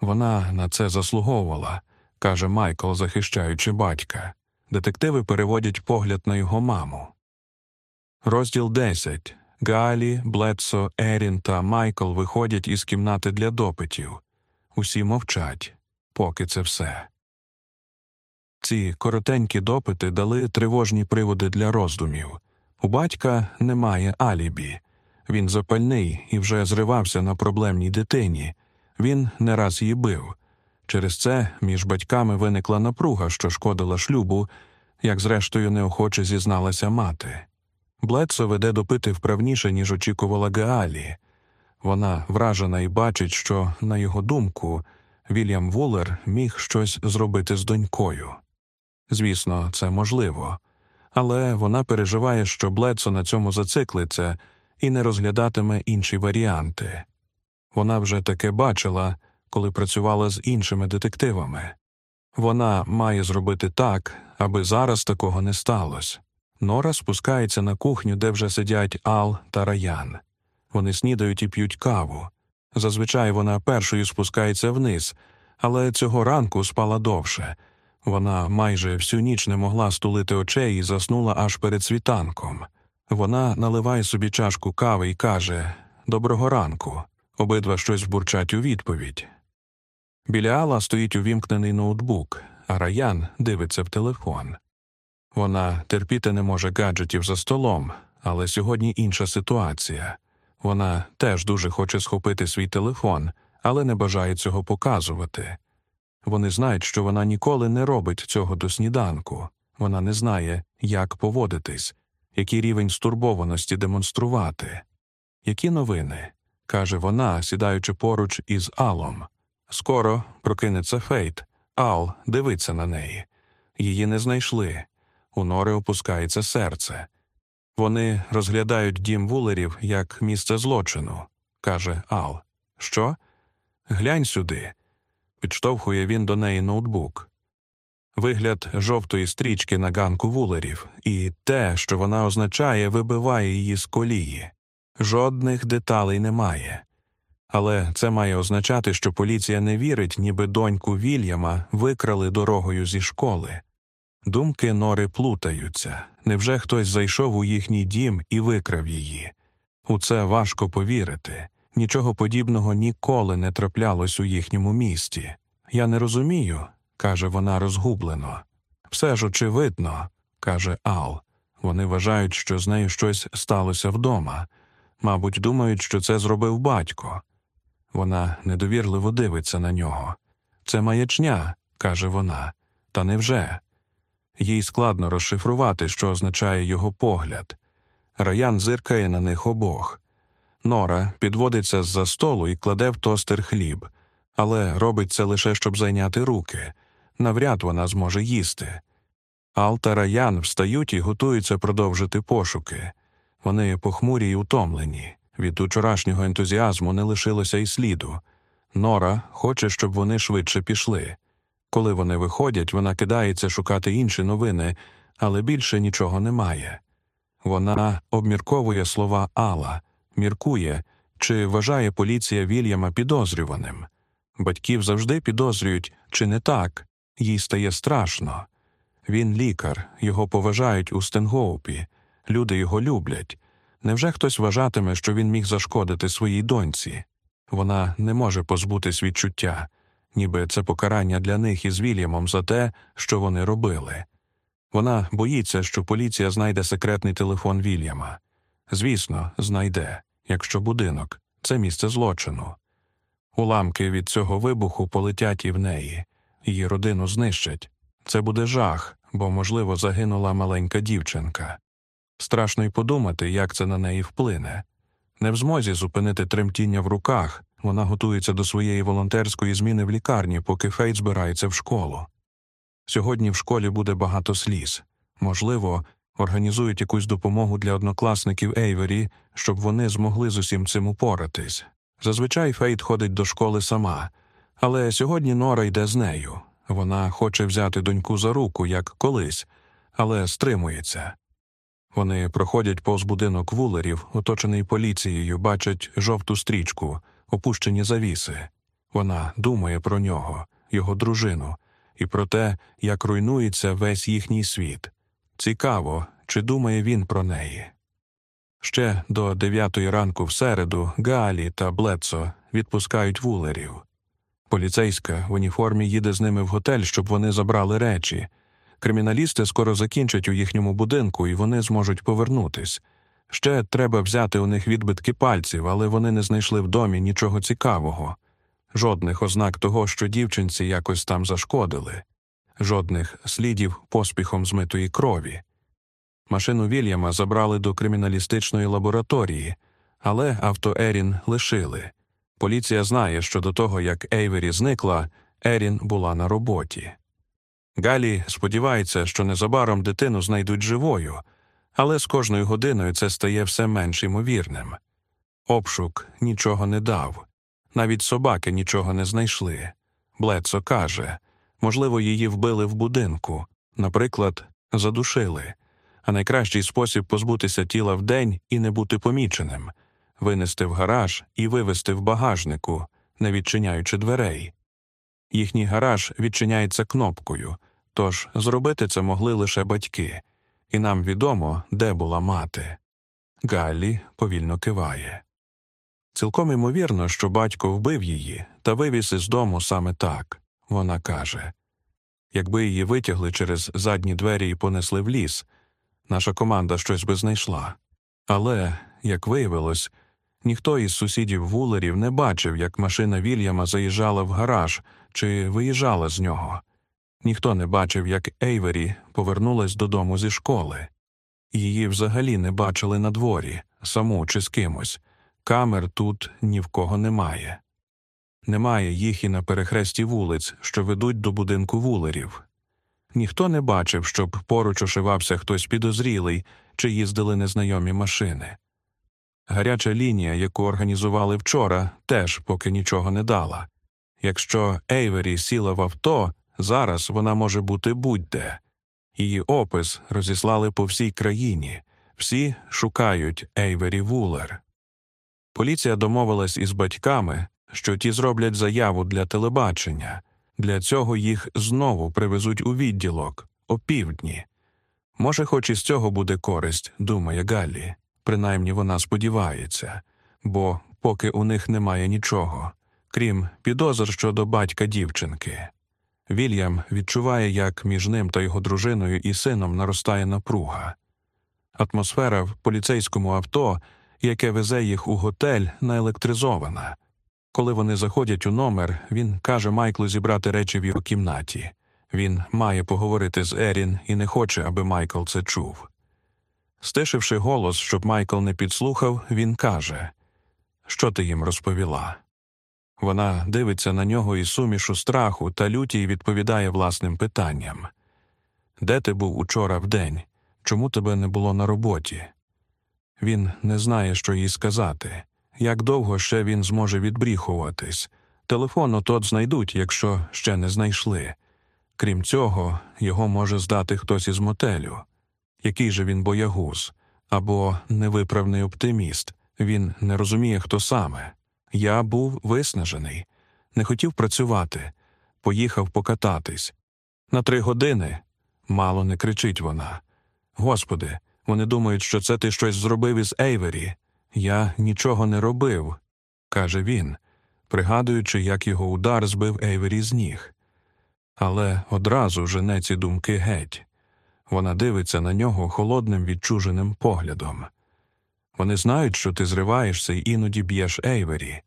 Вона на це заслуговувала, каже Майкл, захищаючи батька. Детективи переводять погляд на його маму. Розділ 10. Галі, Блецо, Ерін та Майкл виходять із кімнати для допитів. Усі мовчать, поки це все. Ці коротенькі допити дали тривожні приводи для роздумів. У батька немає алібі. Він запальний і вже зривався на проблемній дитині. Він не раз її бив. Через це між батьками виникла напруга, що шкодила шлюбу, як зрештою неохоче зізналася мати. Блецо веде допити вправніше, ніж очікувала Геалі. Вона вражена і бачить, що, на його думку, Вільям Вулер міг щось зробити з донькою. Звісно, це можливо, але вона переживає, що Блецо на цьому зациклиться і не розглядатиме інші варіанти. Вона вже таке бачила, коли працювала з іншими детективами. Вона має зробити так, аби зараз такого не сталося. Нора спускається на кухню, де вже сидять Ал та Раян. Вони снідають і п'ють каву. Зазвичай вона першою спускається вниз, але цього ранку спала довше. Вона майже всю ніч не могла стулити очей і заснула аж перед світанком. Вона наливає собі чашку кави і каже Доброго ранку. Обидва щось бурчать у відповідь. Біля Алла стоїть увімкнений ноутбук, а Раян дивиться в телефон. Вона терпіти не може гаджетів за столом, але сьогодні інша ситуація. Вона теж дуже хоче схопити свій телефон, але не бажає цього показувати. Вони знають, що вона ніколи не робить цього до сніданку, вона не знає, як поводитись, який рівень стурбованості демонструвати. Які новини? каже вона, сідаючи поруч із Алом. Скоро прокинеться Фейт. Ал дивиться на неї. Її не знайшли. У нори опускається серце. Вони розглядають дім вулерів як місце злочину, каже Ал. Що? Глянь сюди. Підштовхує він до неї ноутбук. Вигляд жовтої стрічки на ганку вулерів, і те, що вона означає, вибиває її з колії. Жодних деталей немає. Але це має означати, що поліція не вірить, ніби доньку Вільяма викрали дорогою зі школи. Думки нори плутаються невже хтось зайшов у їхній дім і викрав її? У це важко повірити. Нічого подібного ніколи не траплялось у їхньому місті. Я не розумію, каже вона розгублено. Все ж очевидно, каже Ал. Вони вважають, що з нею щось сталося вдома. Мабуть, думають, що це зробив батько. Вона недовірливо дивиться на нього. Це маячня, каже вона. Та невже? Їй складно розшифрувати, що означає його погляд. Раян зиркає на них обох. Нора підводиться з за столу і кладе в тостер хліб, але робить це лише щоб зайняти руки. Навряд вона зможе їсти. Ал та Раян встають і готуються продовжити пошуки. Вони похмурі й утомлені. Від учорашнього ентузіазму не лишилося й сліду. Нора хоче, щоб вони швидше пішли. Коли вони виходять, вона кидається шукати інші новини, але більше нічого немає. Вона обмірковує слова Алла, міркує, чи вважає поліція Вільяма підозрюваним. Батьків завжди підозрюють, чи не так, їй стає страшно. Він лікар, його поважають у Стенгоупі, люди його люблять. Невже хтось вважатиме, що він міг зашкодити своїй доньці? Вона не може позбутись відчуття, ніби це покарання для них із Вільямом за те, що вони робили. Вона боїться, що поліція знайде секретний телефон Вільяма. Звісно, знайде, якщо будинок це місце злочину. Уламки від цього вибуху полетять і в неї, її родину знищать. Це буде жах, бо, можливо, загинула маленька дівчинка. Страшно й подумати, як це на неї вплине. Не в змозі зупинити тремтіння в руках, вона готується до своєї волонтерської зміни в лікарні, поки Фейт збирається в школу. Сьогодні в школі буде багато сліз. Можливо, організують якусь допомогу для однокласників Ейвері, щоб вони змогли з усім цим упоратись. Зазвичай Фейт ходить до школи сама, але сьогодні Нора йде з нею. Вона хоче взяти доньку за руку, як колись, але стримується. Вони проходять повз будинок вулерів, оточений поліцією, бачать жовту стрічку, опущені завіси. Вона думає про нього, його дружину, і про те, як руйнується весь їхній світ. Цікаво, чи думає він про неї. Ще до дев'ятої ранку в середу Галі та Блецо відпускають вулерів. Поліцейська в уніформі їде з ними в готель, щоб вони забрали речі. Криміналісти скоро закінчать у їхньому будинку, і вони зможуть повернутись. Ще треба взяти у них відбитки пальців, але вони не знайшли в домі нічого цікавого, жодних ознак того, що дівчинці якось там зашкодили, жодних слідів поспіхом змитої крові. Машину Вільяма забрали до криміналістичної лабораторії, але авто Ерін лишили. Поліція знає, що до того, як Ейвері зникла, Ерін була на роботі. Галі сподівається, що незабаром дитину знайдуть живою, але з кожною годиною це стає все менш ймовірним. Обшук нічого не дав, навіть собаки нічого не знайшли. Блецо каже можливо, її вбили в будинку, наприклад, задушили. А найкращий спосіб позбутися тіла вдень і не бути поміченим винести в гараж і вивести в багажнику, не відчиняючи дверей. Їхній гараж відчиняється кнопкою, тож зробити це могли лише батьки, і нам відомо, де була мати. Галлі повільно киває. Цілком імовірно, що батько вбив її та вивіз із дому саме так, вона каже. Якби її витягли через задні двері і понесли в ліс, наша команда щось би знайшла. Але, як виявилось, ніхто із сусідів вулерів не бачив, як машина Вільяма заїжджала в гараж чи виїжджала з нього. Ніхто не бачив, як Ейвері повернулась додому зі школи. Її взагалі не бачили на дворі, саму чи з кимось. Камер тут ні в кого немає. Немає їх і на перехресті вулиць, що ведуть до будинку вулерів. Ніхто не бачив, щоб поруч ошивався хтось підозрілий чи їздили незнайомі машини. Гаряча лінія, яку організували вчора, теж поки нічого не дала. Якщо Ейвері сіла в авто, зараз вона може бути будь-де. Її опис розіслали по всій країні, всі шукають Ейвері Вулер. Поліція домовилась із батьками, що ті зроблять заяву для телебачення. Для цього їх знову привезуть у відділок опівдні. Може, хоч із цього буде користь, думає Галлі. Принаймні вона сподівається, бо поки у них немає нічого, крім підозр щодо батька дівчинки. Вільям відчуває, як між ним та його дружиною і сином наростає напруга. Атмосфера в поліцейському авто, яке везе їх у готель, наелектризована. Коли вони заходять у номер, він каже Майклу зібрати речі в його кімнаті. Він має поговорити з Ерін і не хоче, аби Майкл це чув. Стишивши голос, щоб Майкл не підслухав, він каже Що ти їм розповіла? Вона дивиться на нього із сумішу страху та люті і відповідає власним питанням. Де ти був учора вдень? Чому тебе не було на роботі? Він не знає, що їй сказати. Як довго ще він зможе відбріхуватись? Телефон отот знайдуть, якщо ще не знайшли. Крім цього, його може здати хтось із мотелю. Який же він боягуз або невиправний оптиміст. Він не розуміє, хто саме. Я був виснажений, не хотів працювати, поїхав покататись. На три години мало не кричить вона. Господи, вони думають, що це ти щось зробив із Ейвері. Я нічого не робив, каже він, пригадуючи, як його удар збив Ейвері з ніг. Але одразу жене ці думки геть. Вона дивиться на нього холодним відчуженим поглядом. Вони знають, що ти зриваєшся і іноді б'єш Ейвері.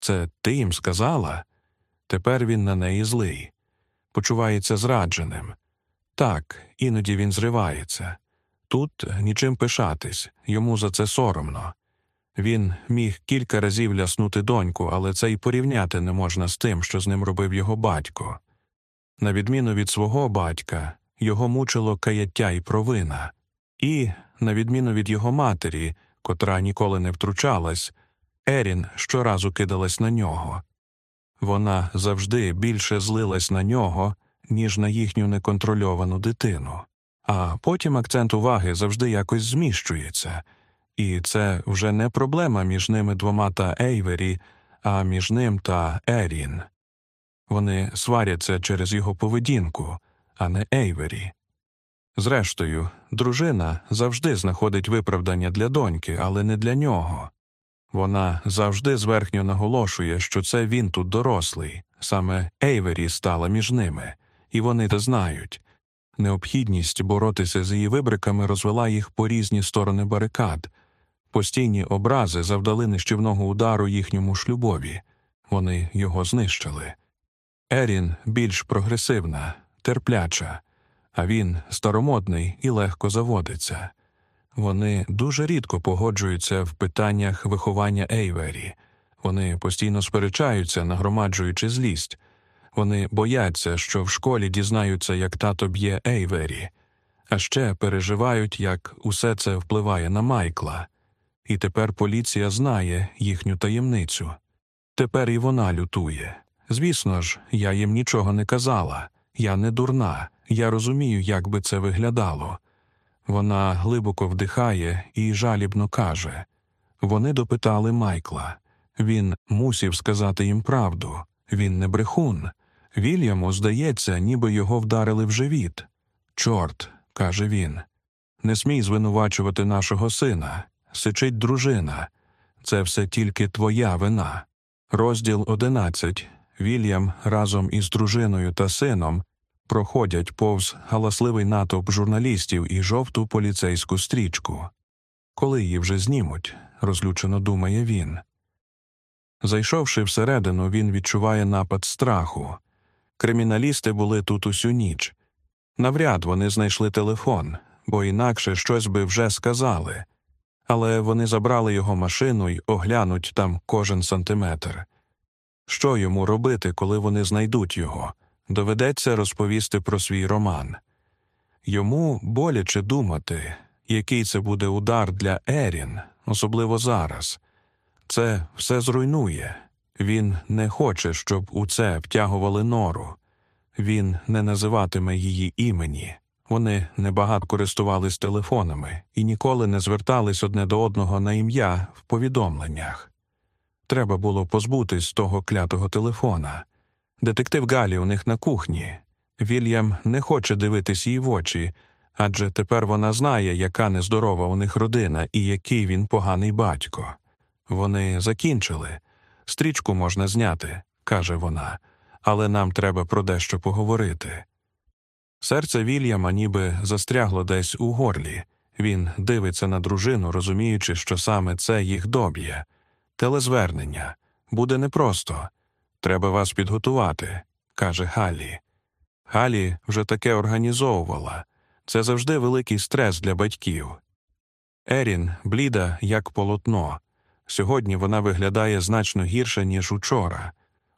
Це ти їм сказала? Тепер він на неї злий, почувається зрадженим. Так, іноді він зривається. Тут нічим пишатись, йому за це соромно. Він міг кілька разів ляснути доньку, але це й порівняти не можна з тим, що з ним робив його батько. На відміну від свого батька, його мучило каяття і провина, і, на відміну від його матері, котра ніколи не втручалась, Ерін щоразу кидалась на нього. Вона завжди більше злилась на нього, ніж на їхню неконтрольовану дитину. А потім акцент уваги завжди якось зміщується, і це вже не проблема між ними двома та Ейвері, а між ним та Ерін. Вони сваряться через його поведінку, а не Ейвері. Зрештою, дружина завжди знаходить виправдання для доньки, але не для нього. Вона завжди зверхньо наголошує, що це він тут дорослий, саме Ейвері стала між ними, і вони це знають. Необхідність боротися з її вибриками розвела їх по різні сторони барикад, постійні образи завдали нищівного удару їхньому шлюбові, вони його знищили. Ерін більш прогресивна, терпляча, а він старомодний і легко заводиться. Вони дуже рідко погоджуються в питаннях виховання Ейвері, вони постійно сперечаються, нагромаджуючи злість. Вони бояться, що в школі дізнаються, як тато б'є Ейвері, а ще переживають, як усе це впливає на Майкла. І тепер поліція знає їхню таємницю. Тепер і вона лютує. Звісно ж, я їм нічого не казала, я не дурна, я розумію, як би це виглядало. Вона глибоко вдихає і жалібно каже вони допитали Майкла. Він мусів сказати їм правду, він не брехун. Вільяму здається, ніби його вдарили в живіт. Чорт, каже він, не смій звинувачувати нашого сина, сичить дружина. Це все тільки твоя вина. Розділ одинадцять. Вільям разом із дружиною та сином проходять повз галасливий натовп журналістів і жовту поліцейську стрічку. Коли її вже знімуть, розлючено думає він. Зайшовши всередину, він відчуває напад страху. Криміналісти були тут усю ніч. Навряд вони знайшли телефон, бо інакше щось би вже сказали. Але вони забрали його машину й оглянуть там кожен сантиметр. Що йому робити, коли вони знайдуть його? Доведеться розповісти про свій роман. Йому боляче думати, який це буде удар для Ерін, особливо зараз. Це все зруйнує. Він не хоче, щоб у це втягували нору. Він не називатиме її імені. Вони небагато користувались телефонами і ніколи не звертались одне до одного на ім'я в повідомленнях. Треба було позбутись того клятого телефона. Детектив Галі у них на кухні. Вільям не хоче дивитись їй в очі, адже тепер вона знає, яка нездорова у них родина і який він поганий батько. Вони закінчили. Стрічку можна зняти, каже вона, але нам треба про дещо поговорити. Серце Вільяма ніби застрягло десь у горлі. Він дивиться на дружину, розуміючи, що саме це їх доб'є. Телезвернення буде непросто. Треба вас підготувати, каже Галі. Галі вже таке організовувала. Це завжди великий стрес для батьків. Ерін бліда, як полотно. Сьогодні вона виглядає значно гірше, ніж учора.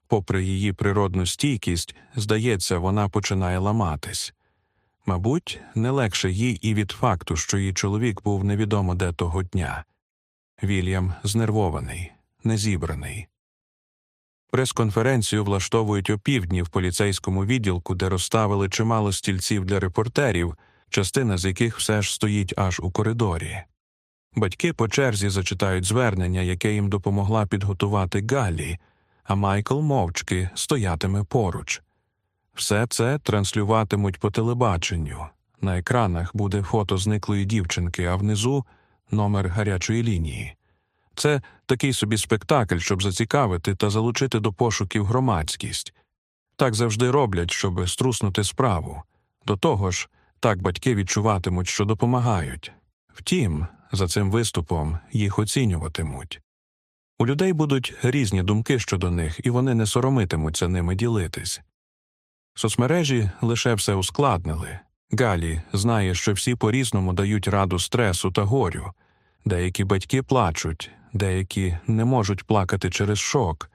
Попри її природну стійкість, здається, вона починає ламатись. Мабуть, не легше їй і від факту, що її чоловік був невідомо де того дня. Вільям знервований, незібраний. Прес-конференцію влаштовують опівдні в поліцейському відділку, де розставили чимало стільців для репортерів, частина з яких все ж стоїть аж у коридорі. Батьки по черзі зачитають звернення, яке їм допомогла підготувати Галлі, а Майкл мовчки стоятиме поруч. Все це транслюватимуть по телебаченню. На екранах буде фото зниклої дівчинки, а внизу номер гарячої лінії. Це такий собі спектакль, щоб зацікавити та залучити до пошуків громадськість. Так завжди роблять, щоб струснути справу. До того ж, так батьки відчуватимуть, що допомагають. Втім, за цим виступом їх оцінюватимуть. У людей будуть різні думки щодо них, і вони не соромитимуться ними ділитись. Соцмережі лише все ускладнили. Галі знає, що всі по різному дають раду стресу та горю. Деякі батьки плачуть, деякі не можуть плакати через шок,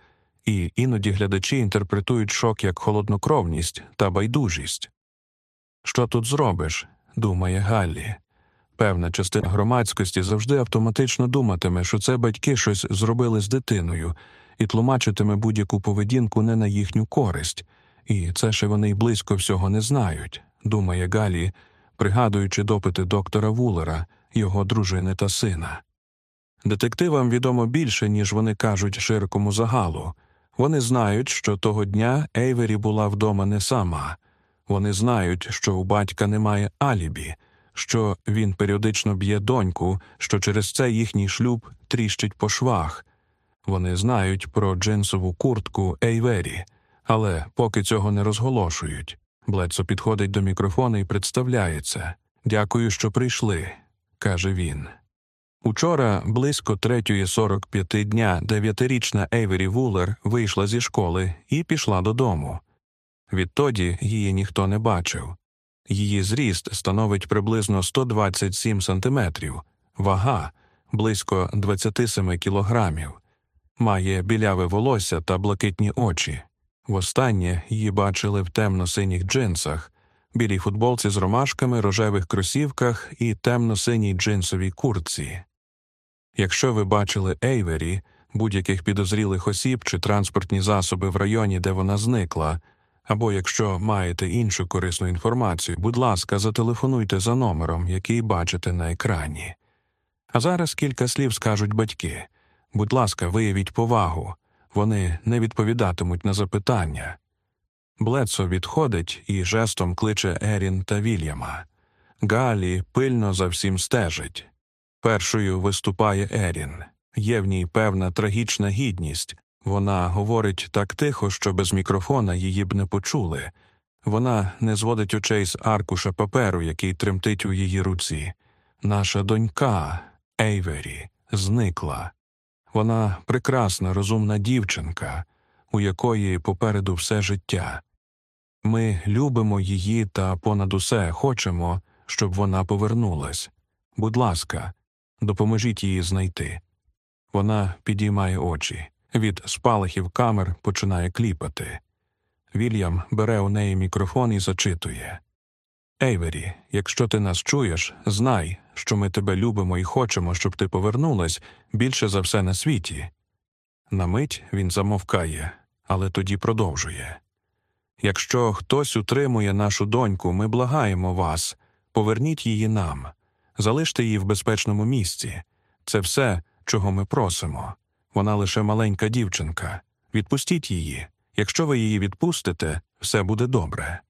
і іноді глядачі інтерпретують шок як холоднокровність та байдужість. Що тут зробиш? думає Галлі. Певна частина громадськості завжди автоматично думатиме, що це батьки щось зробили з дитиною, і тлумачитиме будь-яку поведінку не на їхню користь, і це ще вони й близько всього не знають, думає Галі, пригадуючи допити доктора Вулера, його дружини та сина. Детективам відомо більше, ніж вони кажуть широкому загалу. Вони знають, що того дня Ейвері була вдома не сама. Вони знають, що у батька немає алібі, що він періодично б'є доньку, що через це їхній шлюб тріщить по швах. Вони знають про джинсову куртку Ейвері, але поки цього не розголошують. Блецо підходить до мікрофона і представляється. Дякую, що прийшли, каже він. Учора, близько 3.45 дня, дев'ятирічна Ейвері Вулер вийшла зі школи і пішла додому. Відтоді її ніхто не бачив. Її зріст становить приблизно 127 сантиметрів, вага близько 27 кілограмів, має біляве волосся та блакитні очі. Востаннє її бачили в темно-синіх джинсах, білій футболці з ромашками, рожевих кросівках і темно-синій джинсовій куртці. Якщо ви бачили Ейвері, будь-яких підозрілих осіб чи транспортні засоби в районі, де вона зникла, або якщо маєте іншу корисну інформацію, будь ласка, зателефонуйте за номером, який бачите на екрані. А зараз кілька слів скажуть батьки будь ласка, виявіть повагу, вони не відповідатимуть на запитання. Блецо відходить і жестом кличе Ерін та Вільяма. Галі пильно за всім стежить. Першою виступає Ерін. Є в ній певна трагічна гідність. Вона говорить так тихо, що без мікрофона її б не почули. Вона не зводить очей з аркуша паперу, який тремтить у її руці. Наша донька, Ейвері, зникла. Вона прекрасна, розумна дівчинка, у якої попереду все життя. Ми любимо її та понад усе хочемо, щоб вона повернулась. Будь ласка, допоможіть її знайти. Вона підіймає очі. Від спалахів камер починає кліпати. Вільям бере у неї мікрофон і зачитує Ейвері, якщо ти нас чуєш, знай, що ми тебе любимо і хочемо, щоб ти повернулась більше за все на світі. На мить він замовкає, але тоді продовжує Якщо хтось утримує нашу доньку, ми благаємо вас, поверніть її нам, залиште її в безпечному місці. Це все, чого ми просимо. Вона лише маленька дівчинка. Відпустіть її. Якщо ви її відпустите, все буде добре.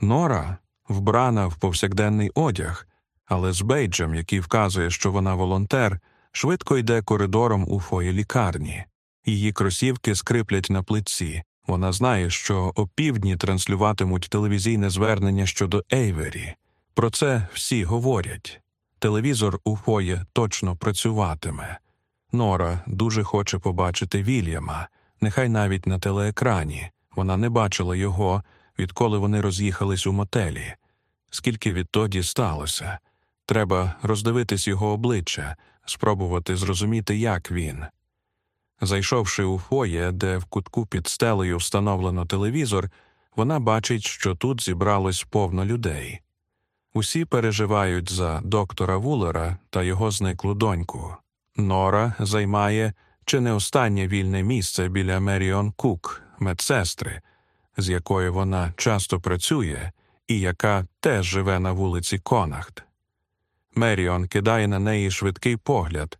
Нора вбрана в повсякденний одяг, але з бейджем, який вказує, що вона волонтер, швидко йде коридором у фої лікарні. Її кросівки скриплять на плитці. Вона знає, що опівдні транслюватимуть телевізійне звернення щодо Ейвері. Про це всі говорять. Телевізор у фоє точно працюватиме. Нора дуже хоче побачити Вільяма, нехай навіть на телеекрані. Вона не бачила його, відколи вони роз'їхались у мотелі. Скільки відтоді сталося? Треба роздивитись його обличчя, спробувати зрозуміти, як він. Зайшовши у фоє, де в кутку під стелею встановлено телевізор, вона бачить, що тут зібралось повно людей. Усі переживають за доктора Вулера та його зниклу доньку. Нора займає чи не останнє вільне місце біля Меріон Кук, медсестри, з якою вона часто працює і яка теж живе на вулиці Конахт. Меріон кидає на неї швидкий погляд,